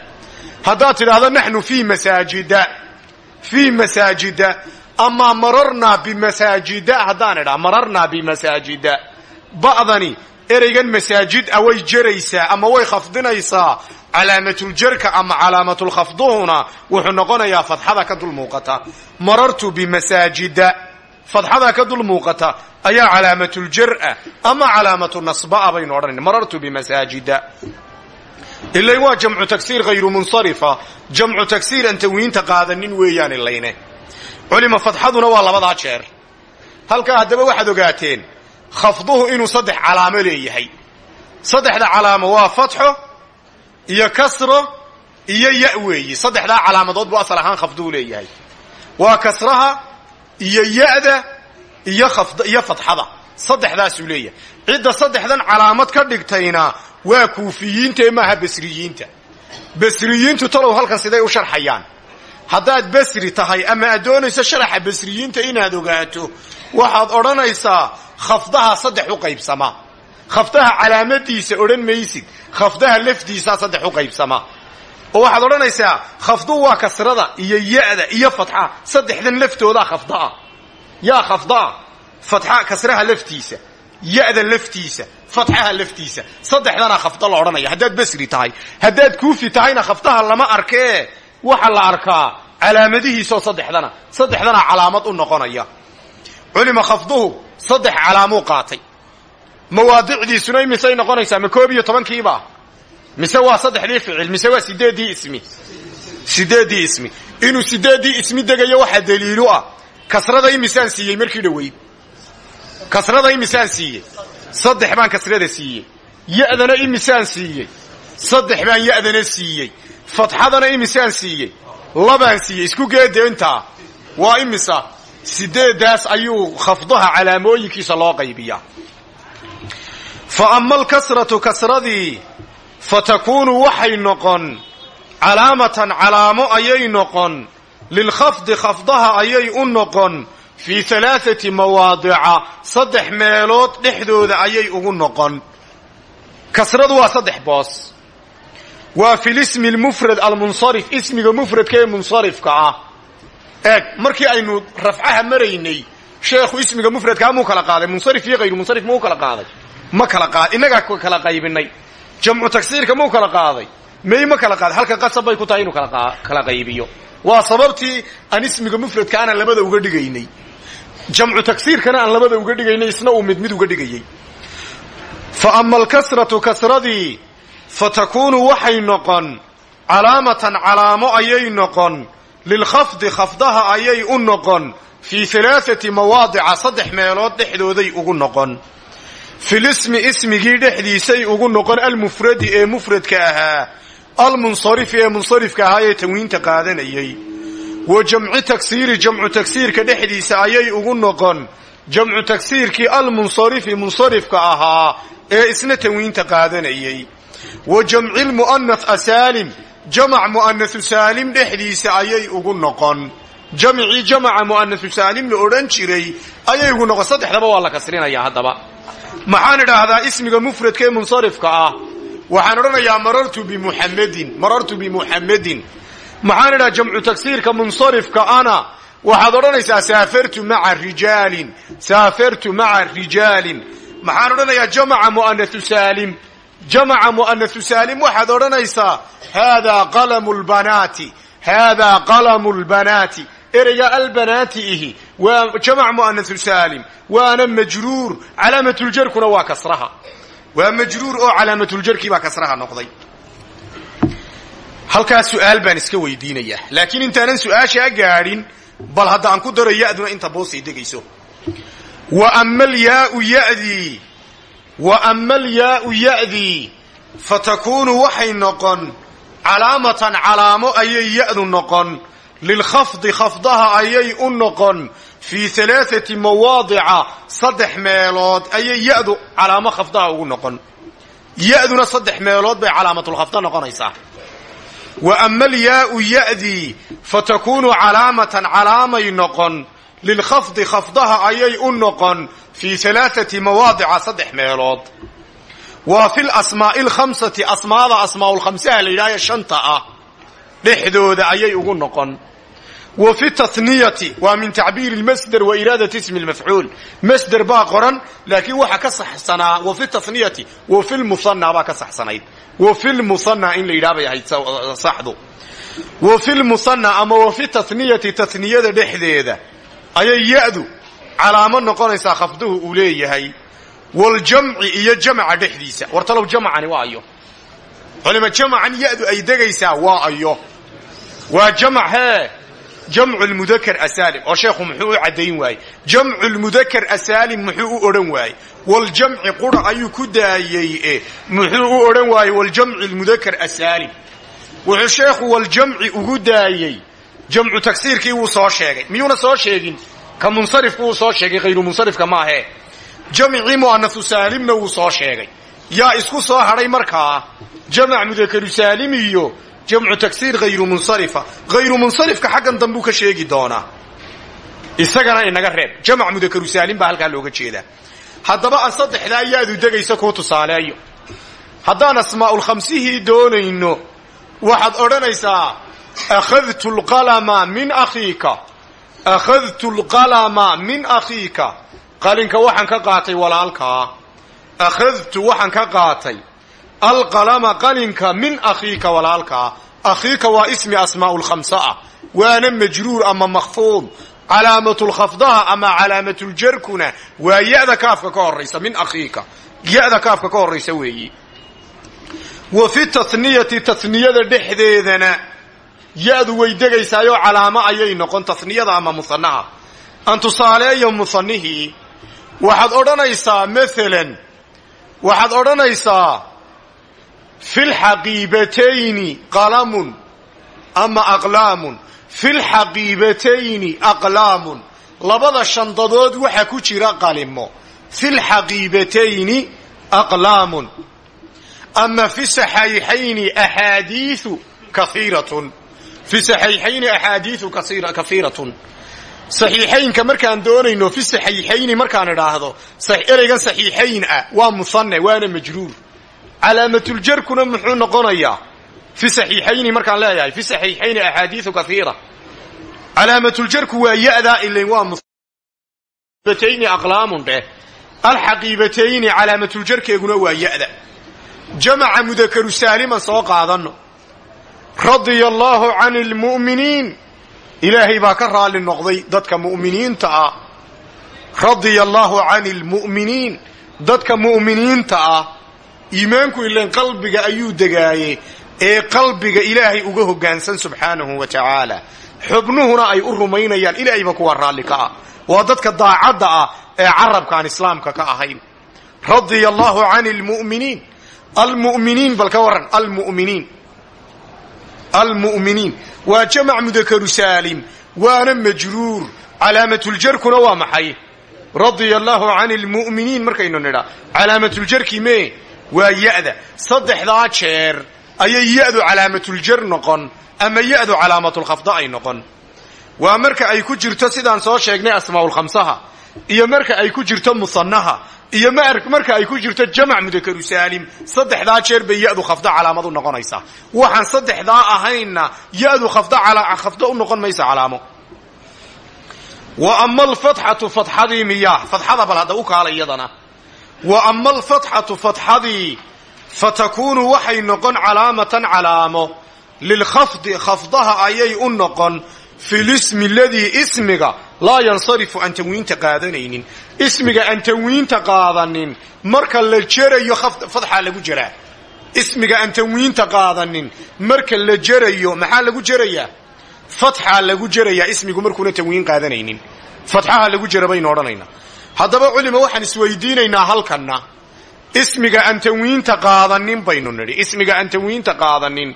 Haddaad tidhaahdo naxnu fii masaajida. Fii masaajida. Ama mararnaa bimasaajida haddaan idhaa mararnaa bimasaajida ba'dani ereygan masaajid a way jeraysaa ama way khafdinaysaa calaamatuljarka ama calaamatulkhafduhuna wuxuu noqonayaa fadxada ka dul muuqata. Marartu bimasaajida fadxada ka dul muuqata ayaa calaamatuljar'a ama calaamatu nasba'a baynu odhanayna marartu bimasaajida ilayn waa jamcu tagsiir hayru munsarifa. Jamcu tagsiir aan tanwiinta qaadanin weeyaan ilayne culima fadxaduna waa labadaa jeer. Halkaa haddaba waxaad ogaateen khafduhu inuu saddex calaamo leeyahay. Saddexda calaamo waa fatxo iyo kasro iyo ya weeyi. Saddexdaa calaamadood buu asal ahaan khafduhu leeyahay. Waa kasraha iyo ya'da iyo iyo fatxada. Saddexdaasuu leeyahay. Cidda saddexdan calaamad ka dhigtayna waa kuufiyiinta ee maaha basriyiinta. Basriyiintu talow halkan siday u sharxayaan. Haddaad basri tahay ama aad doonayso sharaxa basriyiinta inaad ogaato waxaad odhanaysaa khafdaha saddex u qaybsamaa khafdaha calaamadiisa odhan maysid khafdaha lafdiisaa saddex u qaybsamaa oo waxaad odhanaysaa khafduhu waa kasrada iyo ya'da iyo fatxa saddexdan laftoodaa khafdaa yaa khafdaa fatxa kasraha laftiisa ya'da laftiisa fatxaha laftiisa saddexdanaa khafdo la odhanaya. Haddaad basri tahay haddaad kuufi tahayna khafdaha lama arkee. Waxa la arkaa calaamadihiisoo saddexdana saddexdanaa calaamad u noqonaya culima khafduhu saddex calaamuu qaatay mawaadicdiisuna imisay noqonaysaa ma koob iyo tobankiiba mise waa saddexdii ficil mise waa sideeddii ismi sideeddii ismi inuu sideeddii ismi degayo waxaa daliilu ah kasrada imisaan siiyey markii dhoweyd kasrada imisaan siiyey saddex baan kasrada siiyey ya'dana imisaan siiyey saddex baan ya'dana siiyey fatxadana imisaan siiyey labaan siiyey isku geede intaa waa imisa sideedaas ayuu khafdaha calaamooyinkiisa loo qaybiyaa. Fa ama alkasratu kasradii fa takuunu waxay noqon calaamatan calaamo ayay noqon lilkhafdi khafdaha ayay u noqon fii halaathati mawaadica saddex meelood dhexdooda ayay ugu noqon. Kasradu waa saddex boos. Waa fi lismi lmufrad almunsarif ismiga mufradka ee munsarifka ah eeg markii aynu rafcaha maraynay sheekhu ismiga mufradkaa muu kala qaaday munsarif iyo hayru munsarif muu kala qaaday? Ma kala qaad innagaa kala qaybinay. Jamcu tagsiirka muu kala qaaday? May ma kala qaaday? Halka qasab bay ku tahay inuu kala qaybiyo. Waa sababtii aan ismiga mufradka aanan labada uga dhigaynay. Jamcu tagsiirkana aan labada uga dhigaynay isna uu mid mid uga dhigayay. Fa ama alkasratu kasradii fa takuunu waxay noqon calaamatan calaamo ayay noqon lilkhafdi khafdaha ayay u noqon fii halaathati mawaadica saddex meelood dhexdooday ugu noqon filismi ismigii dhexdiisay ugu noqon almufradi ee mufradka ahaa almunsarifi ee munsarifka ahaa ee tanwiinta qaadanayay wa jamci tagsiiri jamcu tagsiirka dhexdiisa ayay ugu noqon jamcu tagsiirkii almunsarifi munsarifka ahaa ee isna tanwiinta qaadanayay wa jamci lmu'anath asaalim jamac mu'anasu saalim dhexdiisa ayay ugu noqon. Jamcii jamaca mu'anasu saalim la odhan jiray ayay ugu noqon. Saddexdaba waa la kasrinayaa haddaba. Maxaan idhaahdaa ismiga mufradka ee munsarifka ah. Waxaan odhanayaa marartu bimuxamedin marartu bimuxamedin maxaan idhaha jamcu tagsiirka munsarifka ana waxaad odhanaysaa saafartu maca rijaalin saafartu maca rijaalin. Maxaan odhanayaa jamaca mu'anasu saalim jamaca mu'anasu saalim waxaad odhanaysaa haadaa qalamu lbanaati haadaa qalamu lbanaati ereyga albanaati ihi waa jamac mu'anasu saalim waana majruur calaamatuljarkuna waa kasraha waa majruur oo calaamatuljarkii baa kasraha noqday halkaas su'aal baan iska weydiinayaa laakiin intaanan su'aashaa gaadhin bal hadda aan ku daro ya'duna inta boosay degayso wa ama alyaau yadii wa ama alyaau ya'dii fa takuunu waxay noqon calaamatan calaamo ayay ya'du noqon lilkhafdi khafdaha ayay u noqon fii alaaati mawaadica saddex meelood ayay ya'du calaamo khafdaha ugu noqon. Ya'duna saddex meelood bay calaamatulkhafda noqonaysaa. Wa ama alyaau ya'dii fatakuunu calaamatan calaamay noqon lilkhafdi khafdaha ayay u noqon fii alaaati mawaadica saddex meelood waa fi lasmaa'i alkhamsati asmaada asmaa'ulkhamsaha la yidhahyo shanta ah dhexdooda ayay ugu noqon wa fi taniyati waa min tacbiiri lmasder wa iraadati ismi lmafcuul masder baa qoran laakiin waxa ka saxsanaa wa fi taniyati wa fi lmusanna baa ka saxsanayd wa fi lmusanna in la yidhaha bay ahayd saxdu wa fi lmusanna ama wa fi taniyati taniyada dhexdeeda ayay ya'du calaamo noqonaysaa khafduhu uu leeyahay. Waljamci iyo jamca dhexdiisa. Wartalow jamcani waa ayo. Culima jamcan ya'du ay degaysaa waa ayo. Waa jamc hee jamcu lmudakar asaalim. Oo sheekhu muxuu u caddayn waayey. Jamcu lmudakar asaalim muxuu u odhan waayey. Waljamci qura ayuu ku daayey muxuu u odhan waayey waljamci lmudakar asaalim. Wuxuu sheekhu waljamci ugu daayey. Jamcu tagsiirkii wuu soo sheegay. Miyuuna soo sheegin ka munsarifku wuu soo sheegay hayru munsarifka maahee jamcii mu'anasu saalimna wuu soo sheegay. Yaa isku soo hadhay markaa jamac mudakaru saalim iyo jamcu tagsiir hayru munsarifa. Hayru munsarifka xaggan dambuu ka sheegi doonaa isagana inaga reeb. Jamac mudakaru saalim baa halkaa looga jeedaa. Haddaba aan saddexdaa yaadu degaysa kuu tusaaleeyo. Haddaan asmaa'ulkhamsihii doonayno waxaad odhanaysaa akhadtu lqalama min akhiika akhadtu lqalama min akhiika qalinka waxaan ka qaatay walaalkaa akhadtu waxaan ka qaatay alqalama qalinka min akhiika walaalkaa akhiika waa ismi asmaa'ulkhamsa ah waana majruur ama makhfuud calaamatulkhafdaha ama calaamatuljarkuna waa ya'da kaafka ka horaysa min akhiika ya'da kaafka ka horaysa weeyi wa fi taniyati taniyada dhexdeedana ya'du way degaysaayoo calaamo ayay noqon taniyada ama musanaha aan tusaaleeyo musanihii waxaad odhanaysaa maalan waxaad odhanaysaa fi lxaqiibatayni qalamun ama aqlaamun. Fi lxaqiibatayni aqlaamun. Labada shandadood waxa ku jira qalimo. Fi lxaqiibatayni aqlaamun. Ama fi saxayxayni axaadiiu kaiiratun fi saxayxayni axaadiiu kaiiratun saxiixaynka markaan doonayno fi saxiixayni markaan idhaahdo ereygan saxiixayn ah waa musanne waana majruur. Calaamatuljarkuna muxuu noqonayaa fi saxiixayni markaan leeyahay fi saxiixayni axaadiiu kaiira calaamatuljarku waa yadaa ilayn waa batayni aqlaamun dheh. Alxaqiibatayni calaamatuljarkeeguna waa ya'da jamaca mudakaru saaliman soo qaadano radia allaahu can lmu'miniin ilaahay baa ka raali noqday dadka mu'miniinta ah. Radia allaahu can lmu'miniin dadka mu'miniinta ah. Iimaanku ilan qalbiga ayuu degaaye ee qalbiga ilaahay uga hoggaansan subxaanahu wa tacaala xubnuhuna ay u rumaynayaan. Ilaahayba kuwa raalli ka ah. Waa dadka daacadda ah ee carabkaan islaamka ka ahayn. Radia allaahu can lmu'miniin almu'miniin bal ka warran. Almu'miniin almu'miniin waa jamac mudakaru saalim waana majruur calaamatuljarkuna waa maxay radia allaahu can lmu'miniin markaynu nidhaa calaamatuljarki mee waa ya'da saddexdaa jeer ayay ya'du calaamatuljar noqon ama ya'du calaamatulkhafda ay noqon waa marka ay ku jirto sidaan soo sheegnay asmaa'ulkhamsaha iyo marka ay ku jirto musannaha iyo marka ay ku jirto jamac mudakaru saalim saddexdaa jeer bay ya'du khafda calaamad u noqonaysaa waxaan saddexdaa ya'du khafda khafda u noqon calaamo. Wa ama alfatxatu fatxadii miyaa fatxada bal hadda u kaala iyadana. Wa ama alfatxatu fatxadii fatakuunu waxay noqon calaamatan calaamo. Lilkhafdi khafdaha ayay u noqon fi lismi aladii ismiga laa yansarifu aan tanwiinta qaadanaynin ismiga aan tanwiinta qaadanin marka la jerayo fadxaa lagu jeraa ismiga aan tanwiinta qaadanin marka la jerayo maxaa lagu jerayaa fatxaa lagu jerayaa ismigu markuuna tanwiin qaadanaynin fatxaha lagu jera baynu odhanaynaa haddaba culima waxaan isweydiinaynaa halkanna ismiga aan tanwiinta qaadanin baynu nidhi ismiga aan tanwiinta qaadanin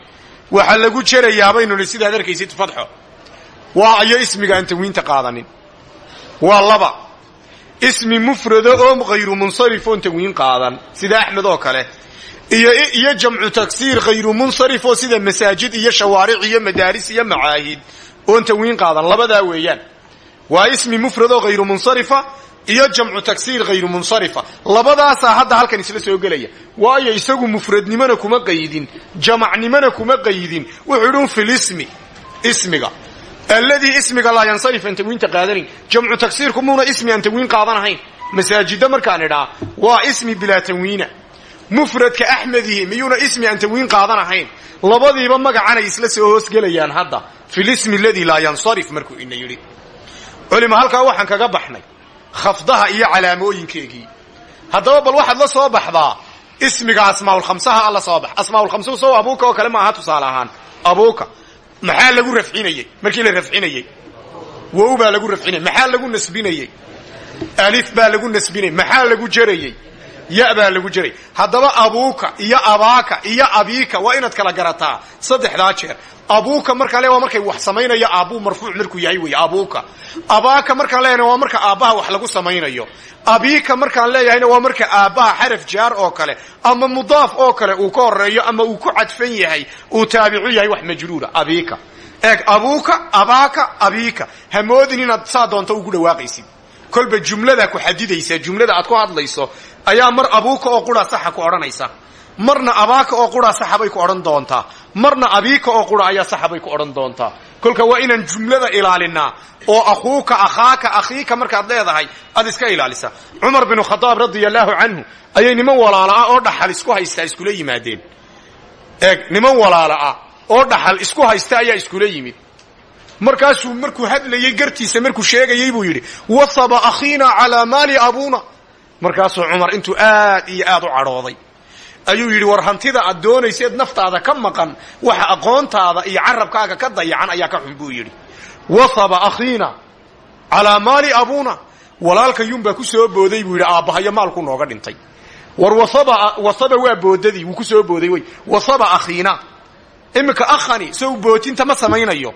waxa lagu jerayaa baynu nidhi sidaad arkaysid fatxo waa ayo ismiga aan tanwiinta qaadanin. Waa laba. Ismi mufrado oo hayru munsarif oon tanwiin qaadan. Sida axmed oo kale. Iyo jamcu taksiir hayru munsarif oo sida masaajid iyo shawaaric iyo madaaris iyo macaahid oon tanwiin qaadan. Labadaa weeyaan. Waa ismi mufrad oo hayru munsarifa iyo jamcu taksiir hayru munsarifa. Labadaasaa hadda halkan isla soo gelaya. Waayo isagu mufradnimona kuma qaydin jamacnimona kuma qaydin. Wuxuu idhi filismi ismiga alladii ismiga laa yansarif aan tanwiinta qaadanayn jamcu taksiirku muuna ismi aan tanwiin qaadanahayn masaajida markaan idhaa waa ismi bilaa tanwiina mufradka axmedihi miyuuna ismi aan tanwiin qaadanahayn labadiiba magacanay isla soo hoosgelayaan hadda filismi aladii laa yansarif markuu ina yidhi culima halkaa waxaan kaga baxnay khafdaha iyo calaamooyinkeegii haddaba bal waxaad la soo baxdaa ismiga asmaaulkhamsaha alla soo bax asmaaulkhamsuhu sow abuuka oo kale ma aha tusaale ahaan abuuka maxaa lagu rafcinayey markii la rafcinayey wow baa lagu rafcinayey maxaa lagu nasbinayey alif baa lagu nasbinayey maxaa lagu jarayey ya baa lagu jaray haddaba abuuka iyo abaaka iyo abiika waa inaad kala garataa saddexdaa jeer abuuka markaan le markay wax samaynayo aabbuu marfuuc markuu yahay wey abuuka. Abaaka markaan leeyahna waa marka aabbaha wax lagu samaynayo. Abiika markaan leeyahayna waa marka aabbaha xaraf jaar oo kale ama mudaaf oo kale uu ka horeeyo ama uu ku cadfan yahay uu taabicu yahay wax majruura abiika. Eeg abuuka abaaka abiika. Hamoodin inaad saa doonto ugu dhawaaqaysid. Kolba jumladaa ku xadidaysa jumlada aad ku hadlayso ayaa mar abuuka oo qura saxa ku odhanaysa. Marna abaaka oo qura saxa bay ku odhan doontaa. Marna abiika oo qura ayaa saxa bay ku odhan doontaa. Kolka waa inaan jumlada ilaalinaa oo akhuuka akhaaka akhiika markaad leedahay aad iska ilaalisa. Cumar binu khadaab radia allaahu canhu ayay niman walaala ah oo dhaxal isku haystaa iskula yimaadeen. Eeg niman walaala ah oo dhaxal isku haysta ayaa iskula yimid. Markaasuu markuu hadlayey gartiisa markuu sheegayey buu yidhi wasaba akhiina calaa maali abuuna markaasuu cumar intuu aad iyo aad u cadhooday. Ayuu yidhi war hantida aad doonayseed naftaada ka maqan waxa aqoontaada iyo carabkaaga ka dayacan ayaa ka xun buu yidhi. Wasaba akhiina calaa maali abuuna walaalkayuunbaa ku soo booday buu yidhi. Aabbahayo maalku nooga dhintay. War wasaba waa boodadii wuu ku soo booday wey wasaba akhiina iminka akhani sow bootinta ma samaynayo.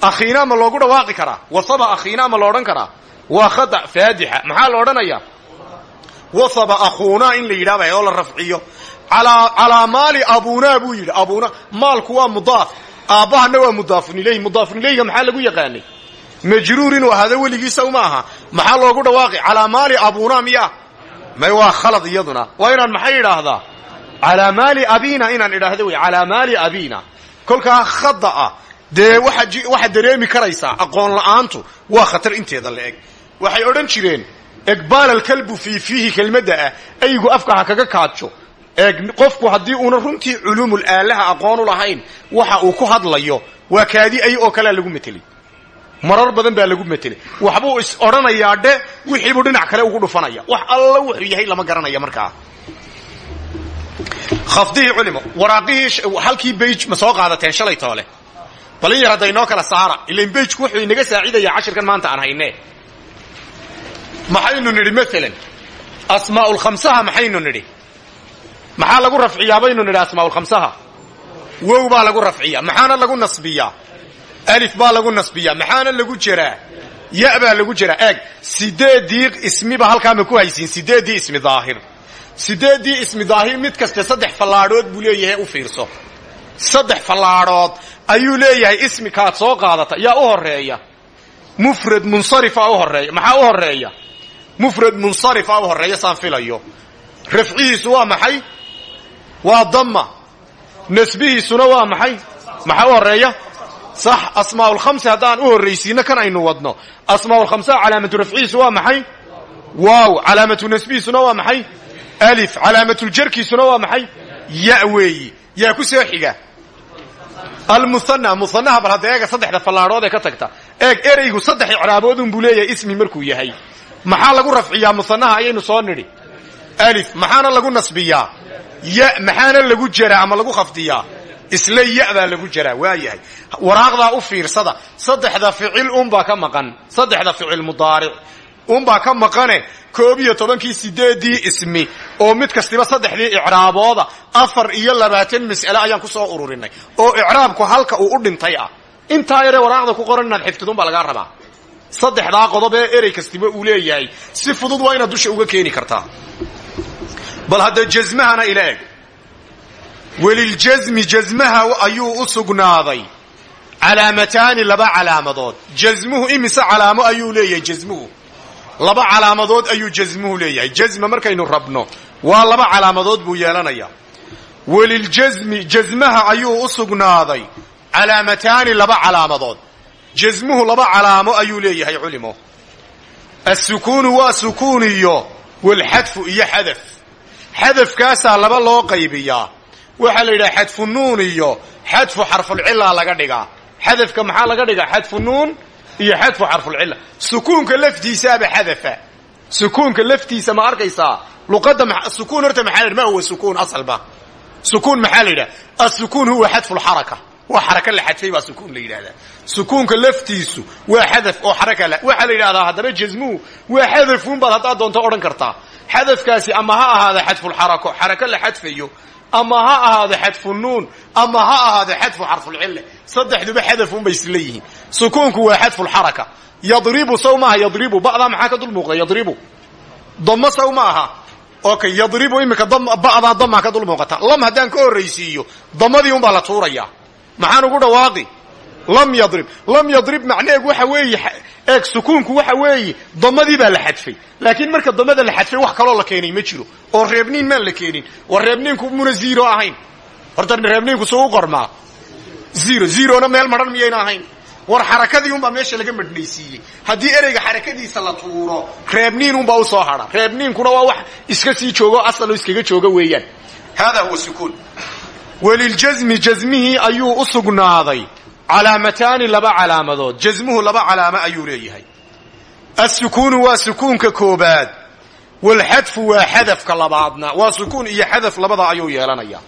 Akhiina ma loogu dhawaaqi karaa. Wasaba akhiina ma lo odhan karaa. Waa khada faadixa maxaa la odhanayaa wasaba akhuuna in la yidhahda oo la rafciyo. Calaa maali abunaa buu yidhi. Abuna maalku waa mudaaf. Aabbahana waa mudaafun ilayh mudaafun ilayhga maxaa lagu yaqaanay? Majruur inuu ahaado weligiisa uma aha. Maxaa loogu dhawaaqi calaa maali abuna miya? May waa khalad iyaduna. Waa inaan maxay idhaahdaa calaa maali abina inaan idhaahdo wey. Calaa maali abina kolkaa khada ah. Dee waxaad dareemi karaysaa. Aqoon la'aantu waa khatar inteeda la eg. Waxay odhan jireen egbaal alkalbu fii fiihi kelmadda ah aygu afka ha kaga kaajo eeg qofku haddii uuna runtii culuumul aalaha aqoon u lahayn waxa uu ku hadlayo waa kaadi ay oo kalea lagu metelay marar badan baa lagu metelay waxbuu is odhanayaa dhe wixiibuu dhinac kale ugu dhufanaya wax alla wuxuu yahay lama garanaya markaa khafdihii culimo waraaqihii halkii beyj ma soo qaadateen shalay toole balin yar hadda inoo kala saara ilan beyjku wuxuu inaga saacidayaa cashirkan maanta aan hayne maxaynu nidhi maalan asmaaulkhamsaha maxaynu nidhi. Maxaa lagu rafciyaa baynu nidhi asmaaulkhamsaha wow baa lagu rafciyaa maxaana lagu nasbiyaa? Alif baa lagu nasbiyaa maxaana lagu jeraa ya baa lagu jeraa eeg sideedii ismiba halkaama ku haysiin? Sideedii ismi daahir? Sideedii ismi daahir? Mid kaste saddex fallaadhood buu leeyahay u fiirso. Saddex fallaadhood ayuu leeyahay ismi kaad soo qaadata yaa u horreeya mufrad munsarifa u horreeya maxaa u horreeya mufrad munsarifa u horreeya saan filayo. Rafcihiisu waa maxay? Waa damma. Nasbihiisuna waa maxay? Maxaa u horreeya sax asmaaulkhamsi haddaan u horraysiino kan aynu wadno. Asmaaulkhamsaha calaamatu rafcihiisu waa maxay? Waaw calaamatu nasbihiisuna waa maxay? Alif calaamatuuljarkiisuna waa maxay? Ya weeyi yaa ku soo xiga. Almuhana muhanaha bal hadda eega saddexda fallaadhood ee ka tagta. Eeg ereygu saddex icraaboodun buu leeyahay ismi markuu yahay maxaa lagu rafciyaa muhanaha ayaynu soo nidhi? Alif maxaana lagu nasbiyaa? Ya maxaana lagu jaraa ama lagu khafdiyaa? Isla ya baa lagu jaraa waayahay. Waraaqdaa u fiirsada. Saddexda ficil unbaa ka maqan. Saddexda ficil mudaaric. Unbaa ka maqane koob iyo tobankii sideedii ismi. Oo mid kastiba saddexdii icraabooda afar iyo labaatan mas'ale ayaan ku soo ururinay. Oo icraabku halka uu u dhintay ah. Intaa yaree waraaqda ku qoran inaad xifdidun baa lagaa rabaa saddexdaa qodob ee erey kastiba uu leeyahay si fudud waa inaad dusha uga keeni kartaa. Bal hadda jasmahana ila eg. Weliljasmi jasmaha ayuu u sugnaaday. Calaamataani laba calaamadood. Jasmuhu imise calaamo ayuu leeyahay jasmuhu laba calaamadood ayuu jasmuhu leeyahay. Jasma markaynu rabno waa laba calaamadood buu yeelanayaa weliljasmi jasmaha ayuu u sugnaaday. Calaamataani laba calaamadood jasmuhu laba calaamo ayuu leeyahay culimo. Assukuunu waa sukuun iyo walxadfu iyo xadaf. Xadafkaasaa laba loo qaybiyaa. Waxaa la yidhaha xadfu nuun iyo xadfu xarfulcilaa laga dhigaa. Xadafka maxaa laga dhigaa? Xadfu nuun iyo xadfu xarfulcila sukuunka laftiisaaba xadafa. Sukuunka laftiisa ma arkaysaa? Luqadda sukuun horta maxaa la ma huwa sukuun asalba. Sukuun maxaa la yidhaha? Asukuun huwa xadfu lxaraka waa xaraka la xadfay baa sukuun la yidhahdaa sukuunka laftiisu waa xadaf oo xaraka waxaa la yidhahdaa haddana jasmuhu waa xadafuun baad haddaad doonto odhan kartaa. Xadafkaasi ama ha ahaada xadfulxarako xarako la xadfayo ama ha ahaado xadfu nuun ama ha ahaado xadfu xarfulcille saddexduba xadafunbay isla yihiin. Sukuunku waa xadfulxaraka yadribu saw yadribu ba'daa maxaa ka dul yadribu. Damo saw okay yadribu iminka ba'daa damaa ka dul muuqata lam haddaan ka horraysiiyo damadii unbaa la tuurayaa maxaan ugu dhawaaqi? Lam yadrib. Lam yadrib macneeg waxa weeye eeg sukuunku waxa weeye damadii baa la xadfay. Laakiin marka damada la xadfay wax kaloo la keenay ma jiro. Oo reebniin maan la keenin. War reebniinku muna ziro ahayn. Horta reebniinku suu u qormaa. Ziro zirona meel madhan miyayna ahayn. War xarakadii unbaa meesha laga madhnaysiiyey haddii ereyga xarakadiisa la tuuro reebniin unbaa u soo hadha reebniinkuna waa wax iska sii joogo asalo iskaga jooga weeyaan. Hada huwa sukuun weliljasmi jasmihii ayuu u sugnaaday calaamataani laba calaamadood jasmuhu laba calaamo ayuu leeyahay assukuunu waa sukuunka koobaad walxadfu waa xadafka labaadna waa sukuun iyo xadaf labada ayuu yeelanayaa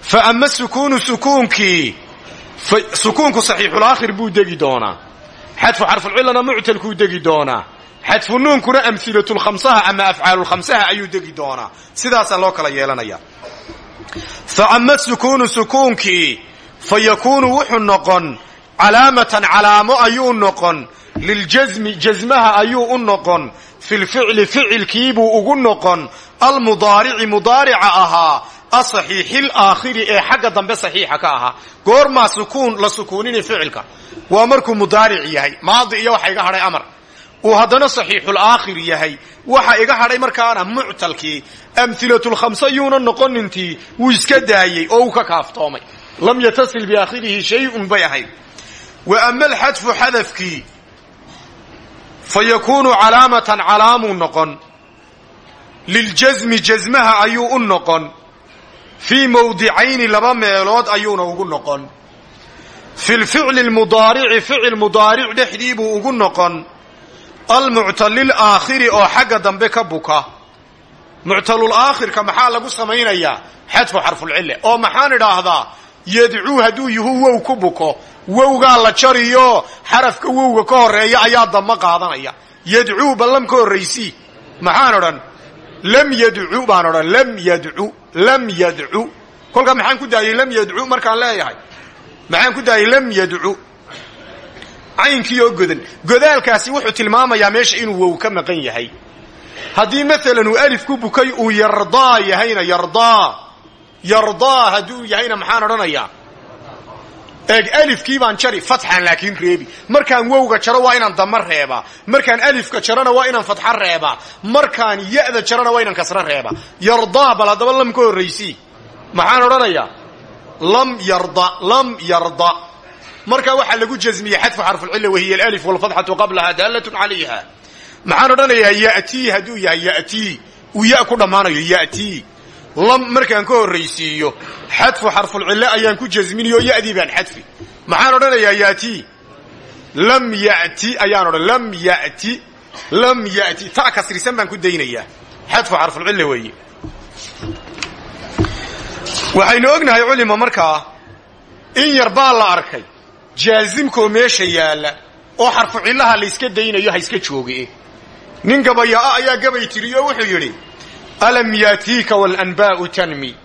fa ama sukuunu sukuunkii sukuunku saxiixulaakhir buu degi doonaa xadfu xarfulcilana muctalkuu degi doonaa xadfu nuunkuna amhilatulkhamsaha ama afcaalulkhamsaha ayuu degi doonaa sidaasaa loo kala yeelanaya fa ama sukuunu sukuunkii fa yakuunu wuxuu noqon calaamatan calaamo ayuu noqon liljasmi jasmaha ayuu u noqon fi lficli ficilkiibuu ugu noqon almudaarici mudaarica ahaa asaxiixil aakhiri ee xagga dambe saxiixa ka ahaa goormaa sukuun la sukuunini ficilka waa markuu mudaaric yahay maadi iyo waxa iga hadhay amar uu haddana saxiixul aakhir yahay. Waxa iga hadhay markaana muctalkii amhilatulkhamsa yuuna noqonintii wuu iska daayey oo uu ka kaaftoomay. Lam yatasil biaakhirihi shayun bay ahayd. Wa ama alxadfu xadafkii fa yakuunu calaamatan calaamuu noqon. Liljasmi jasmaha ayuu u noqon. Fii mawdicayni laba meelood ayuuna ugu noqon. Fi lficli lmudaarici ficil mudaaric dhexdii buu ugu noqon almuctalil aakhiri oo xagga dambe ka buka. Muctalul aakhirka maxaa lagu samaynayaa? Xadfu xarfulcille oo maxaan idhaahdaa? Yadcuu hadduu yuhu wow ku buko. Wowgaa la jariyo xarafka wowga ka horreeya ayaa damba qaadanaya. Yadcuu ballam ka horraysii maxaan odhan? Lam yadcu baan odhan. Lam yadcu lam yadcu. Kolkaa maxaan ku daayey lam yadcu markaan leeyahay? Maxaan ku daayey lam yadcu caynkii oo godan godaalkaasi wuxuu tilmaamayaa meesha inuu wow ka maqan yahay. Haddii maalan uu alif ku bukay uu yardaa yahayna yardaa yardaa hadduu yahayna maxaan odhanayaa eeg alifkii baan jari fatxan laakiin reebi. Markaan wowga jaro waa inaan dama reebaa markaan alifka jarona waa inaan fatxa reebaa markaan ya'da waa inaan kasro reebaa yardaa bal haddaba lam ka horraysii maxaan odhanayaa lam yarda lam yarda markaa waxaa lagu jasmiyey xadfu xarfulcilla wahiya alif walfatxatu qablaha daalatun calayha maxaan odhanayaa yatii hadduu yahay yatii uu ya ku dhammaanayo yatii lam markaan ka horraysiiyo xadfu xarfulcille ayaan ku jasminiyo yadii baan xadfi. Maxaan odhanayaa yati. Lam yati ayaan odhan lam yati lam yati. Ta kasrisan baan ku daynayaa. Xadfu xarfulcille weeye. Waxaynu ognahay culima markaa in yar baa la arkay jaasimkoo meesha yaalla oo xarfu cillaha la yska daynayo ha iska jooge. Nin gabayaa ayaa gabay tiriyo wuxuu yidhi alam yaatiika walanbaa'u tanmi?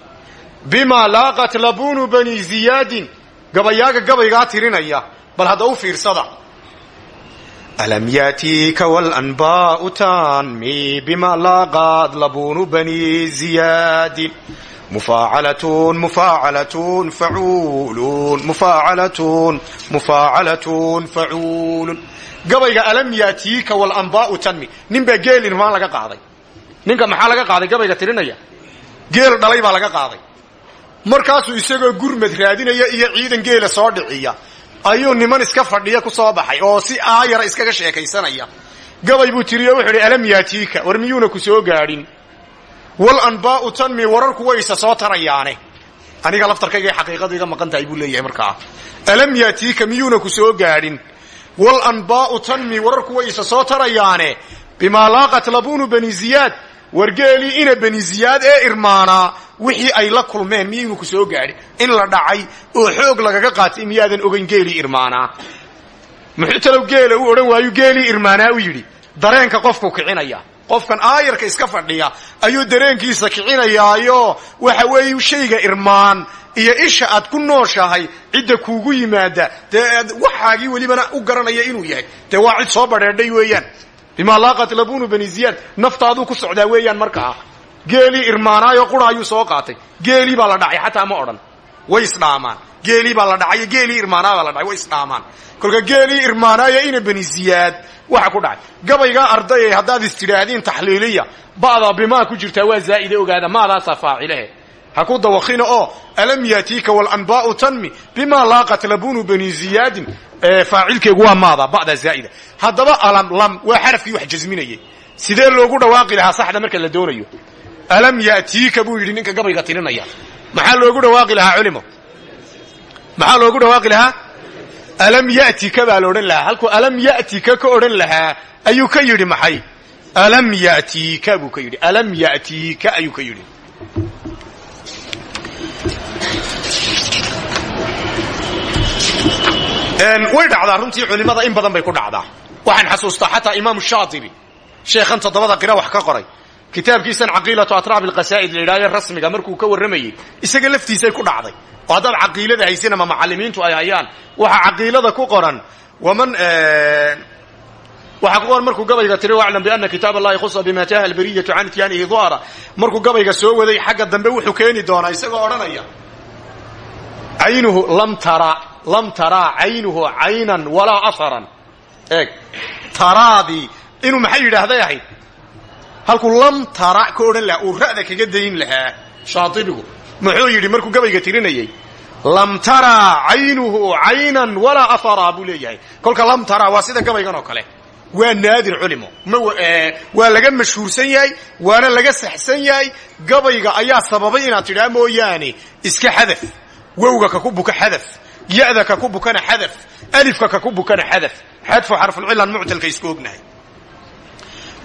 Bimaa laaqat labunu bani ziyaadin? Gabayaaga gabaygaa tirinaya bal hadda u fiirsada alam yaatiika walanbaau tanmi bima laaqad labuunu bani ziyaadin mufaacalatun mufaacalatun facuulun mufaacalatun mufaacalatun facuulun gabayga alam yaatiika walanbaau tanmi nin baa geel irmaan laga qaaday ninka maxaa laga qaaday gabayga tirinaya geel dhalay baa laga qaaday markaasuu isagoo gurmad raadinaya iyo ciidan geela soo dhiciya ayuu niman iska fadhiya ku soo baxay oo si aayara iskaga sheekaysanaya. Gabay buu tiriyo wuxuu idhi alam yaatiika? War miyuuna ku soo gaadhin? Wal anbaau tanmi wararku way soo tarayaane. Aniga laftarkayga xaqiiqadu iga maqan tahay buu leeyahay markaa. Alam yaatiika miyuuna ku soo gaadhin? Wal anbaau tanmi wararku way soo tarayaane. Bimaa laaqat labunu bani ziyaad wargeelii ina bani ziyaad ee irmaanaa wixii ay la kulmeen miyaynu ku soo gaadhin in la dhacay oo xoog lagaga qaatay miyaadan ogayn geelii irmaanaa muxuu talow geela u odhan waayu geelii irmaanaa u yidhi dareenka qofku kicinaya. Qofkan aayarka iska fadhiya ayuu dareenkiisa kicinayaayo. Waxa weeye shayga irmaan iyo isha aad ku nooshahay cidda kuugu yimaada. Dee waxaagii welibana u garanaya inuu yahay. Dee waa cid soo badheedhay weeyaan bimaa laaqat labunu bani ziyaad naftaaduu ku socdaa weeyaan markaa geelii irmaanaayo qura ayuu soo qaatay. Geelii baa la dhacay xataa ma odhan. Way isdhaamaan geelii baa la dhacay geelii irmaanaa baa la dhacay way isdhaamaan kolka geelii irmaanaayo ina bani ziyaad waxa ku dhacay. Gabaygaa ardaye haddaad istidhaahdiin taxliiliya ba'da bimaa ku jirtaa waa zaa'ide ogaada maadaasaa faacilehe ha ku dawaqina oo alam yaatiika walanbaau tanmi? Bimaa laaqat labunu bani ziyaadin faacilkeegu waa maada ba'da zaa'ida. Haddaba alam lam waa xarafkii wax jasminayay sidee loogu dhawaaqi lahaa saxda marka la doonayo? Alam yaatiika buu yidhi ninka gabayga tirinaya. Maxaa loogu dhawaaqi lahaa culimo? Maxaa loogu dhawaaqi lahaa? Alam yatika baa la odhan lahaa. Halkuu alam yatika ka odhan lahaa ayuu ka yidhi maxay? Alam yatika buu ka yidhi. Alam yatika ayuu ka yidhi way dhacdaa runtii culimada in badan bay ku dhacdaa. Waxaan xasuustaa xataa imaamu shaatibi sheekhan toddobada qira wax ka qoray. Kitaabkiisan caqiilatu atraab alqasaa'id la rasmiga markuu ka warramayey isaga laftiisay ku dhacday. Oo haddaad caqiilada haysin ama macallimiintu ay hayaan. Waxaa caqiilada ku qoran waman waxaa ku qoran markuu gabayga tiri waclam biana kitaab allahi khusa bima taha albariyatu can ityaanihi duhara markuu gabayga soo waday xagga dambe wuxuu keeni doonaa isagoo odhanaya aynuhu lam tara lam taraa caynuhu caynan walaa asaran. Eeg taraadii inuu maxay yidhaahday ahayd halkuu lam tara ka odhan lahaa uu ra'da kaga dayn lahaa. Shaatibigu muxuu yidhi markuu gabayga tirinayey lam taraa caynuhu caynan walaa aharaa buu leeyahay. Kolka lam taraa waa sida gabaygan oo kale. Waa naadir culimo. Waa laga mashhuursan yahay waana laga saxsan yahay. Gabayga ayaa sababay inaad tidhaa mooyaane iska xadaf. Wowga ka ku buka xadaf ya'da ka ku bukana xadaf alifka ka ku bukana xadaf. Xadfu xarfulcilan muctalka isku ognahay.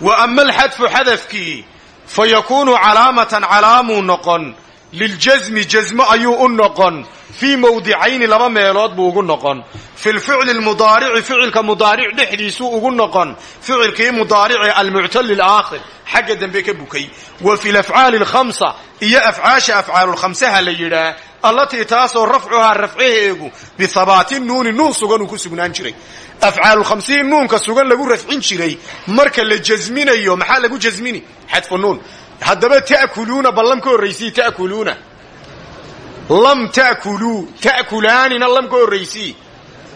Wa ama alxadfu xadafkii fa yakuunu calaamatan calaamuu noqon liljasmi jasmo ayuu u noqon fii mawdicayni laba meelood buu ugu noqon fi lficli lmudaarici ficilka mudaaric dhexdiisuu ugu noqon ficilkii mudaarici almuctali alaakhir xagga dambe ka bukay wa fi lafcaali alkhamsa iyo afcaasha afcaalulkhamsaha la yidhaah allatii taasoo rafcuhaa rafcaheegu bihabaati nuuni nuun sugan uu ku sugnaan jiray afcaalulkhamsihii nuunka sugan lagu rafcin jiray marka la jasminayo maxaa lagu jasmini xadfu nuun haddaba ta'kuluuna ballam ka horraysii ta'kuluuna. Lam ta'kuluu ta'kulaanina lam ka horraysii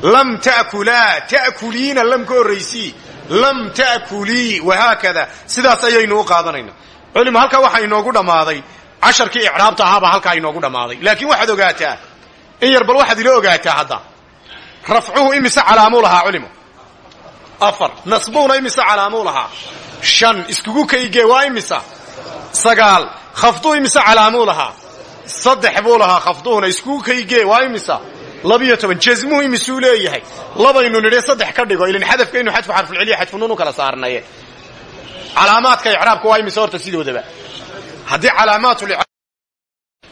lam ta'kulaa ta'kuliina lam ka horraysii lam ta'kulii wahaakada sidaas ayaynu u qaadanayna. Culima halkaa waxaa inoogu dhammaaday. Casharkii icraabta ahaabaa halkaa inoogu dhammaaday. Laakiin waxaad ogaataa in yar bal waxaad ila ogaataa hadda. Rafcuhu imise calaamuu lahaa culimo afar nasbuuna imise calaamuu lahaa. Shan iskugu kaygee waa imisa sagaal khafduu imise calaamuu lahaa? Saddex buu lahaa khafduhuna iskugu kaygee waa imisa? Labiyo toban jasmuhu imisuu leeyahay. Labaynu nidhi saddex ka dhigo ilin xadafkaynu xadfu xarfulciliya xadfunuun u kala saarnaye. Calaamaadka icraabka waa imise horta sidoodaba. Haddii calaamaatu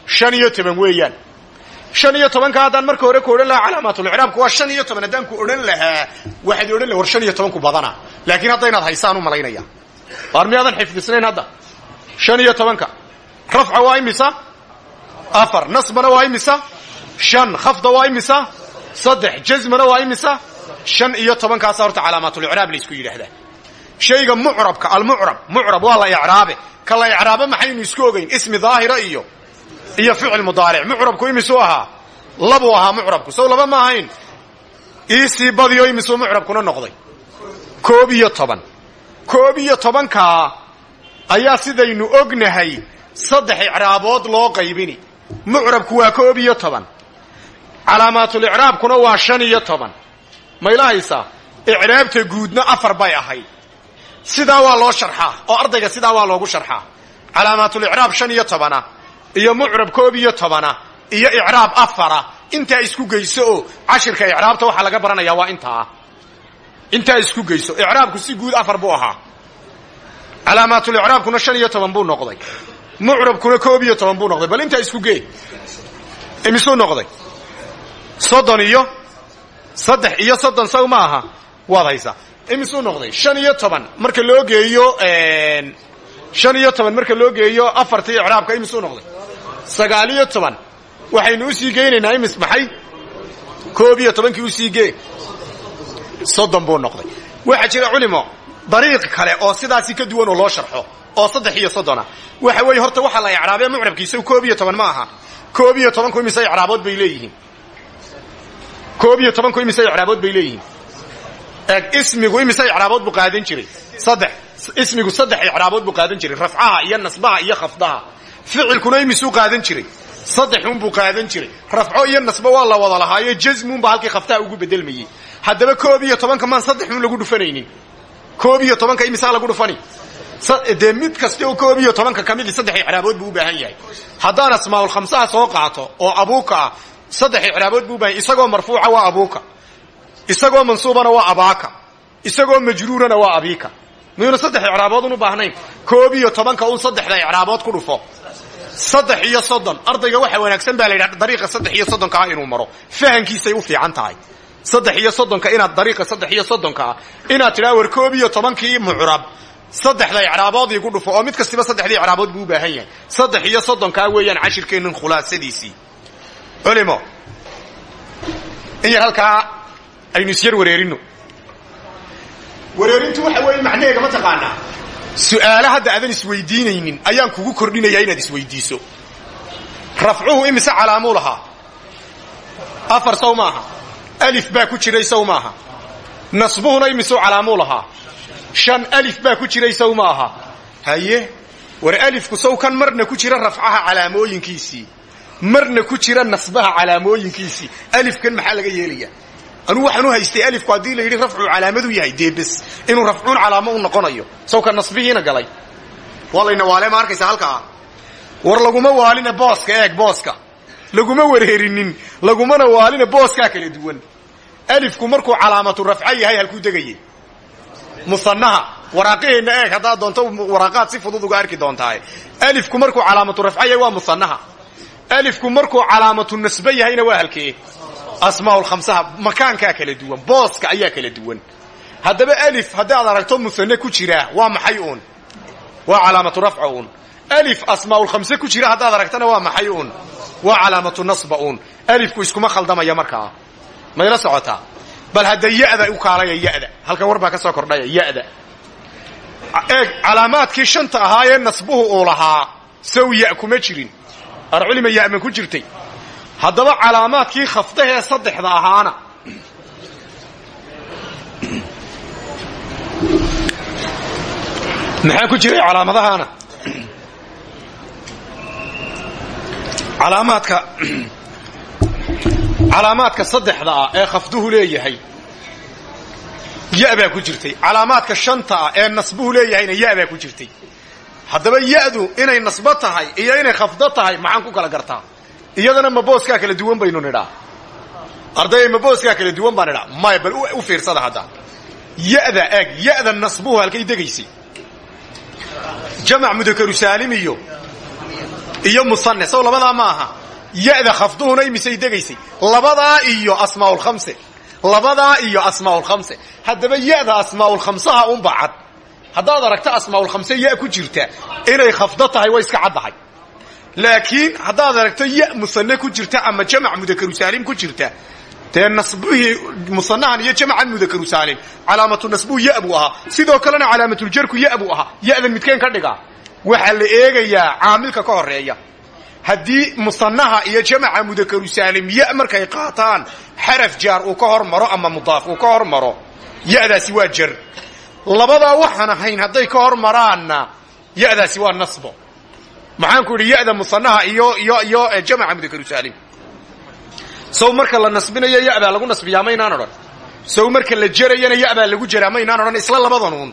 shan iyo toban weeyaan. Shan iyo tobanka haddaan marka hore ku odhan lahaa calaamaatulicraabku waa shan iyo toban haddaan ku odhan lahaa waxaad odhan laha war shan iyo tobanku badana. Laakiin hadda inaad haysaan u malaynaya. Waar xifdisnayn hadda shan iyo tobanka. Rafca waa imisa? Afar. Nasbana waa imisa? Shan. Khafda waa imisa? Saddex. Jasmana waa imisa? Shan iyo tobankaasa horta calaamaatulicraab laysku yidhaahdaa. Shayga mucrabka almucrab. Mucrab waa la icraabe. Ka la icraabe maxaynu isku ogeyn? Ismi daahira iyo iyo ficil mudaaric. Mucrabku imisuu ahaa? Labuu ahaa mucrabku. Sow laba ma ahayn. Iisii badiyo imisuu mucrabkuna noqday. Koob iyo toban ayaa sidaynu ognahay saddex icraabood loo qaybini. Mucrabku waa koob iyo toban. Calaamaatulicraabkuna waa shan iyo toban. Haysaa icraabta guudna afar bay ahayd. Sidaa waa loo sharxaa oo ardayga sidaa waa loogu sharxaa. Calaamaatulicraab shan iyo tobana iyo mucrab koob iyo tobana iyo icraab afara. Intaa isku geyso oo cashirka icraabta waxaa laga baranayaa waa intaa. Intaa isku geyso icraabku si guud afar buu ahaa calaamaatulicraabkuna shan iyo toban buu noqday. Mucrabkuna koob iyo toban buu noqday. Bal intaa isku gee imisuu noqday? Soddon iyo saddex iyo soddon saw ma aha. Noqday? Shan iyo toban marka loo geeyo shan iyo toban marka loo geeyo afartii icraabka imisuu noqday? Sagaal iyo toban. Waxaynu u sii geynaynaa imis maxay koob iyo tobankii u sii gee. Soddon buu noqday. Waxaa jira culimo dariiq kale oo sidaasi ka duwan oo loo sharxo oo saddex iyo soddona. Waxa weeye horta waxaa la icraabee mucrabkiisa koob ma aha. Koob iyo tobanku imise bay leeyihiin. Koob iyo tobanku imise bay leeyihiin. Eeg ismigu imise icraabood buu qaadan jiray. Saddex ismigu saddex icraabood buu qaadan jiray. Rafcaha iyo nasbaha iyo khafdaha. Ficilkuna imisuu qaadan jiray. Saddexunbuu qaadan jiray. Rafco iyo nasbo waa la wada lahaayo jasmunba halkii khaftaha ugu bedelmayey haddaba koob iyo tobanka maan lagu dhufanaynin koob iyo tobanka imisaa lagu dhufani. Dee mid kasta oo koob iyo tobanka ka midi saddex icraabood buu u baahan yahay. Haddaan asmaaul khamsaha soo qaato oo abuuka ah saddex icraabood buu u baahan yahay. Isagoo marfuuca waa abuuka. Isagoo mansuubana waa abaaka. Isagoo majruurana waa abiika. Miyuuna saddex icraaboodun u baahnayn. Koob iyo tobanka un saddexda icraabood ku dhufo. Saddex iyo soddon. Ardayga waxa wanaagsan baa la dariiqa saddex iyo soddonka ah inuu maro. Fahankiisay u fiican tahay saddex iyo soddonka inaad dariiqa saddex iyo soddonka ah inaad tidhaha war koob iyo tobankii mucrab saddexda icraabood igu dhufo oo mid kastiba saddexdii icraabood buu u baahan yahay. Saddex iyo soddonkaa weeyaan cashirkeennan khulaasadiisii. Culimo in yar halkaa aynu isyar wareerino wareerintu waxa weeye macnaheega ma taqaanaa? Su'aalo hadda aadan isweydiinaynin ayaan kugu kordhinayaa inaad isweydiiso. Rafcuhu imise calaamuu lahaa? Afar saw maaha alif baa ku jiray saw maaha nasbuhuna imisuu calaamuu shan alif baa ku jiray aha haye war alifku saw kan marna ku jira rafcaha calaamooyinkiisii marna ku jira nasbaha calaamooyinkiisii alifkan maxaa laga yeelaya anuu waxaan u haystay alifku haddii la yidhi rafcu calaamadu yahay dee inuu rafcuun calaamo u noqonayo sawka nasbihiina galay waa layna waale ma war laguma waaline booska eeg booska laguma wareerinin lagumana waaline booskaa kala duwan. Alifku markuu calaamatu rafca yahay halkuu degayay. Musanaha waraaqaheenna eeg haddaad doonto waraaqaad si fudud uga arki doontaa alifku markuu calaamatu rafca yahay waa musanaha alifku markuu calaamatu nasbe yahayna waa halkee. Asmaa lkhamsaha makaankaa kala duwan booska ayaa kala duwan. Haddaba alif haddaad aragto musane ku jira waa maxay uun? Waa calaamatu rafca uun. Alif asmaaulkhamse ku jira haddaad aragtana waa maxay uun waa calaamatu nasba uun. Alifku iskuma khaldamaya markaa. Mayla socotaa bal hadda ya'da u kaalaya ya'da. Halkan war ka soo kordhaya ya'da. Eeg calaamaadkii shanta ahaayee nasbuhu uu lahaa saw kuma jirin. Arculima ya'man ku jirtay? Haddaba calaamaadkii khafdahee saddexda ahaana. Maxaa ku jiray calaamadahaana calaamaadka calaamaadka saddexda ah ee khafduhu leeyahay ya baa ku jirtay. Calaamaadka shanta ah ee nasbuhu leeyahayna ya baa ku jirtay. Haddaba ya'du inay nasbo tahay iyo inay khafdo tahay maxaan ku kala gartaa? Iyadana ma booskaa kala duwan baynu nidhaa. Ardayay ma booskaa kala duwan baan nidhaa. Maya bal u fiirsada hadda. Ya'da eeg ya'da nasbuhu halkay degaysay jamac mudakaru saalim iyo iyo musane sow labadaa ma aha. Ya'da khafduhuna imisay degaysay. Labadaa iyo asmaaulkhamse labadaa iyo asmaaulkhamse haddaba ya'da asmaaulkhamsaha unba cad. Haddaad aragto asmaaulkhamse ya ku jirta inay khafdo tahay way iska caddahay. Laakiin haddaad aragto ya musane ku jirta ama jamac mudakaru saalim ku jirta dee nasbihii musanahan iyo jamcan mudakaru saalim calaamatu nasbuhu ya buu ahaa. Sidoo kalena calaamatuljarku ya buu ahaa. Ya-dan midkeen ka dhigaa waxaa la eegayaa caamilka ka horreeya haddii musanaha iyo jamaca mudakaru saalim ya markay qaataan xaraf jaar uu ka hor maro ama mudaaf uu ka hor maro ya-daasi waa jar. Labadaa waxaan ahayn hadday ka hor maraanna ya-daasi waa nasbo. Maxaan ku idhi ya-da musanaha iyo iyo iyo jamaca mudakaru saalim sow marka la nasbinayo ya-baa lagu nasbiyaa maynaan odhan. Sow marka la jerayana ya-baa lagu jeraa maynaan odhan isla labadanuun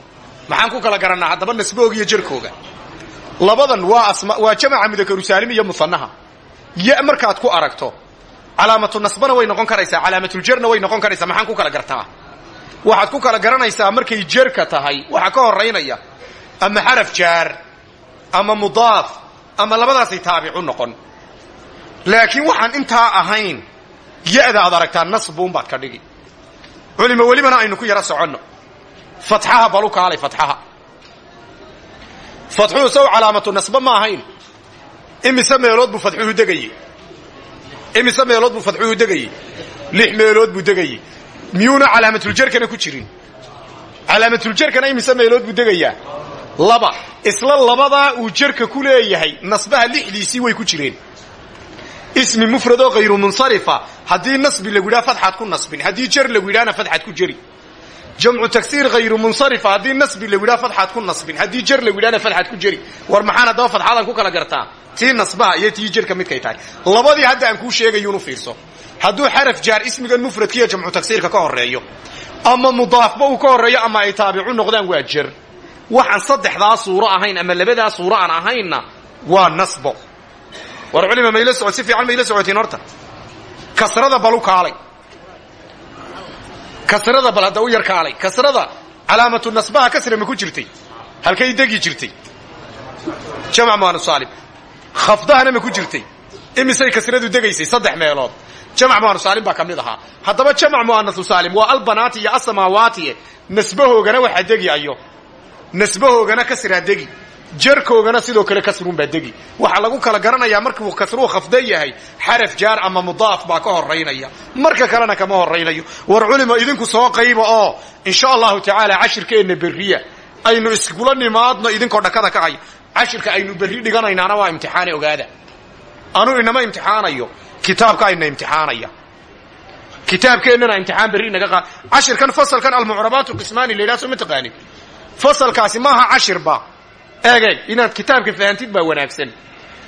maxaan ku kala garannaa haddaba nasbooga iyo jerkooga labadan waa jamaca mudakaru saalim iyo musanaha. Ya markaad ku aragto calaamatu nasbana way noqon karaysaa calaamatul-jarna way noqon karaysaa maxaan ku kala gartaa? Waxaad ku kala garanaysaa markay jerka tahay waxaa ka horaynaya ama xaraf jaar ama mudaaf ama labadaasay taabicu noqon. Laakiin waxaan intaa ahayn ya-da aad aragtaa nasbuunbaad ka dhigi. Culimo welibana aynu ku yaro soconno. Fatxaha balu kaalay fatxaha fatxuhu sow calaamatu nasbe ma ahayn. Imise meelood buu fadxuhu degayey. Imise meelood buu fadxuhu degayey. Lix meelood buu degayey. Miyuuna calaamatul-jarkana ku jirin? Calaamatul-jarkana imise meelood buu degayaa? Laba. Isla labadaa uu jarka ku leeyahay nasbaha lixdiisii way ku jireen. Ismi mufradoo hayru munsarifa. Haddii nasbi lagu yidhaha fadxaad ku nasbin. Haddii jar lagu yidhahana fadxaad ku jeri jamcu tagsiir hayru munsarifa haddii nasbi lagu yidhaha fadxaad ku nasbin haddii jar lagu yidhahana fadxaad ku jeri war maxaan haddaba fadxadan ku kala gartaa? Tii nasbaha iyo tii jarka midkay tahay. Labadii hadda aan kuu sheegayuunu fiirso. Hadduu xaraf jaar ismigan mufradkiiyo jamcu tagsiirka ka horeeyo ama mudaafba uu ka horeeyo ama ay taabicu noqdaan waa jar waxaan saddexdaa suuro ahayn ama labadaa suuro aan ahaynna waa nasbo. War culima mayla socod si fiican mayla socotiin horta. Kasrada balu kaalay kasrada bal hadda u yar kaalay. Kasrada calaamatu nasbaha kasra ma ku jirtay. Halkay degi jirtay. Jamc mu'annas saalim khafdahana ma ku jirtay. Imisay kasradu degaysay saddex meelood. Jamc mu'annas saalim baa ka mid ahaa. Haddaba jamc mu'annasu saalim waa albanaati iyo asamaawaatiye nasbahoogana waxaa degi ayo. Nasbahoogana kasraa degi jarkoogana sidoo kale kasruunbaa degi. Waxaa lagu kala garanayaa markuu kasruu khafda yahay xaraf jaar ama mudaaf baa ka horaynaya marka kalena kama horaynayo war culima idinku soo qayba oo insha allahu tacaala cashirkeenna berriya aynu iskula nimaadno idinkoo dhakada ka haya cashirka aynu berri dhiganaynaana waa imtixaane ogaada. Anuu inama imtixaanayo kitaabka ayna imtixaanaya. Kitaabkeennana imtixaan berri inaga qaad. Cashirkan fasalkan almucrabaatu qismaani la yidhaha soo fasalkaasi maaha cashirba eeg inaad kitaabka fahantid baa wanaagsan.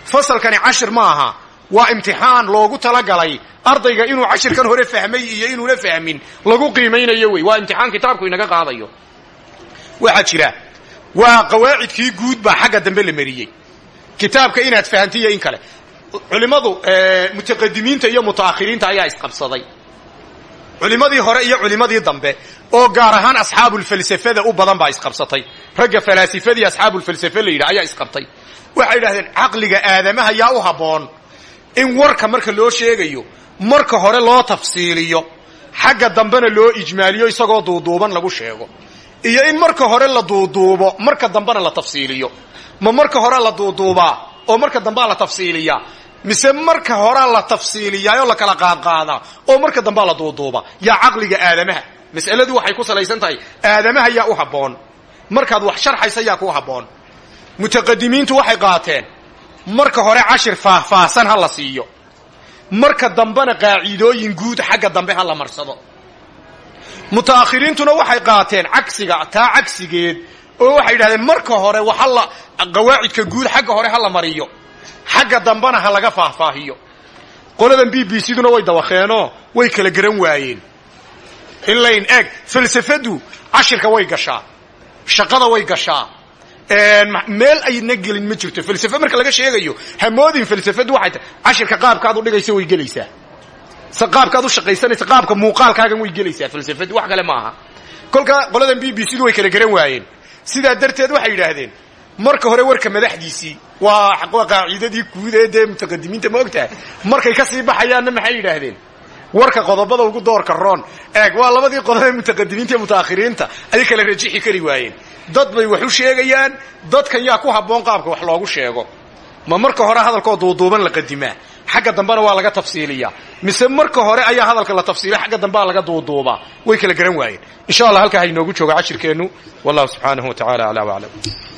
Fasalkani cashir ma aha. Waa imtixaan loogu talagalay ardayga inuu cashirkan hore fahmay iyo inuuna fahmin. Lagu qiimaynayo wey. Waa imtixaan kitaabku inaga qaadayo. Waxaa jira. Waa qawaacidkii guud baa xagga dambe la mariyey. Kitaabka inaad fahantiyo in kale. Culimmadu mutaqadimiinta iyo mutaakhiriinta ayaa isqabsaday culimadii hore iyo culimadii dambe oo gaar ahaan asxaabulfalsafada u badan baa isqabsatay. Ragga falaasifadii asxaabulfalsafe la yidhah ayaa isqabtay. Waxay idhahdeen caqliga aadamaha yaa u habboon. In warka marka loo sheegayo marka hore loo tafsiiliyo xagga dambena loo ijmaaliyo isagoo duuduuban lagu sheego. Iyo in marka hore la duuduubo marka dambena la tafsiiliyo. Ma marka hore la duuduubaa oo marka dambea la tafsiiliyaa mise marka horaa la tafsiiliyaayoo la kala qaadqaadaa oo marka dambea la duuduuba. Yaa caqliga aadamaha. Mas'aladu waxay ku salaysan tahay. Aadamaha yaa u habboon. Markaad wax sharxaysa yaa ku habboon. Mutaqadimiintu waxay qaateen marka hore cashir faahfaahsan ha la siiyo. Marka dambena qaacidooyin guud xagga dambe ha la marsado. Mutaakhiriintuna waxay qaateen cagsiga taa cagsigeed oo waxay yidhahdeen marka hore waxa la qawaacidka guud xagga hore ha la mariyo xagga dambena ha laga faahfaahiyo. Qoladan b b c duna way dawakeenoo way kala garan waayeen. In layn eeg falsafadu cashirka way gashaa shaqada way gashaa. Meel ayna gelin ma jirto. Falsafe marka laga sheegayo hamoodin falsafadu waxay tahay cashirka qaabkaad u dhigaysa way gelaysaa. Se qaabkaad u shaqaysanaysa qaabka muuqaalkaagan way gelaysaa. Falsafadu wax kale maaha. Kolkaa qoladan b b c du way kala garan waayeen. Sidaa darteed waxay yidhaahdeen marka hore warka madaxdiisii waa qaacidadii guud ee dee mutaqadimiinta ma markay ka sii baxayaanna maxay yidhaahdeen? Warka qodobada ugu doorka roon eeg waa labadii qodob ee mutaqadimiinta iyo mutaakhiriinta ayay kala rajixi kari waayeen. Dad bay wax u sheegayaan dadkan yaa ku habboon qaabka wax loogu sheego. Ma marka hore hadalkoo duuduuban la qadimaa? Xagga dambena waa laga tafsiiliyaa. Mise marka hore ayaa hadalka la tafsiiliya xagga dambea laga duuduubaa? Way kala garan waayeen. Insha allah halkaa ha inoogu jooga cashirkeennu. Wallahu subxaanahu wa tacala aclaa waclam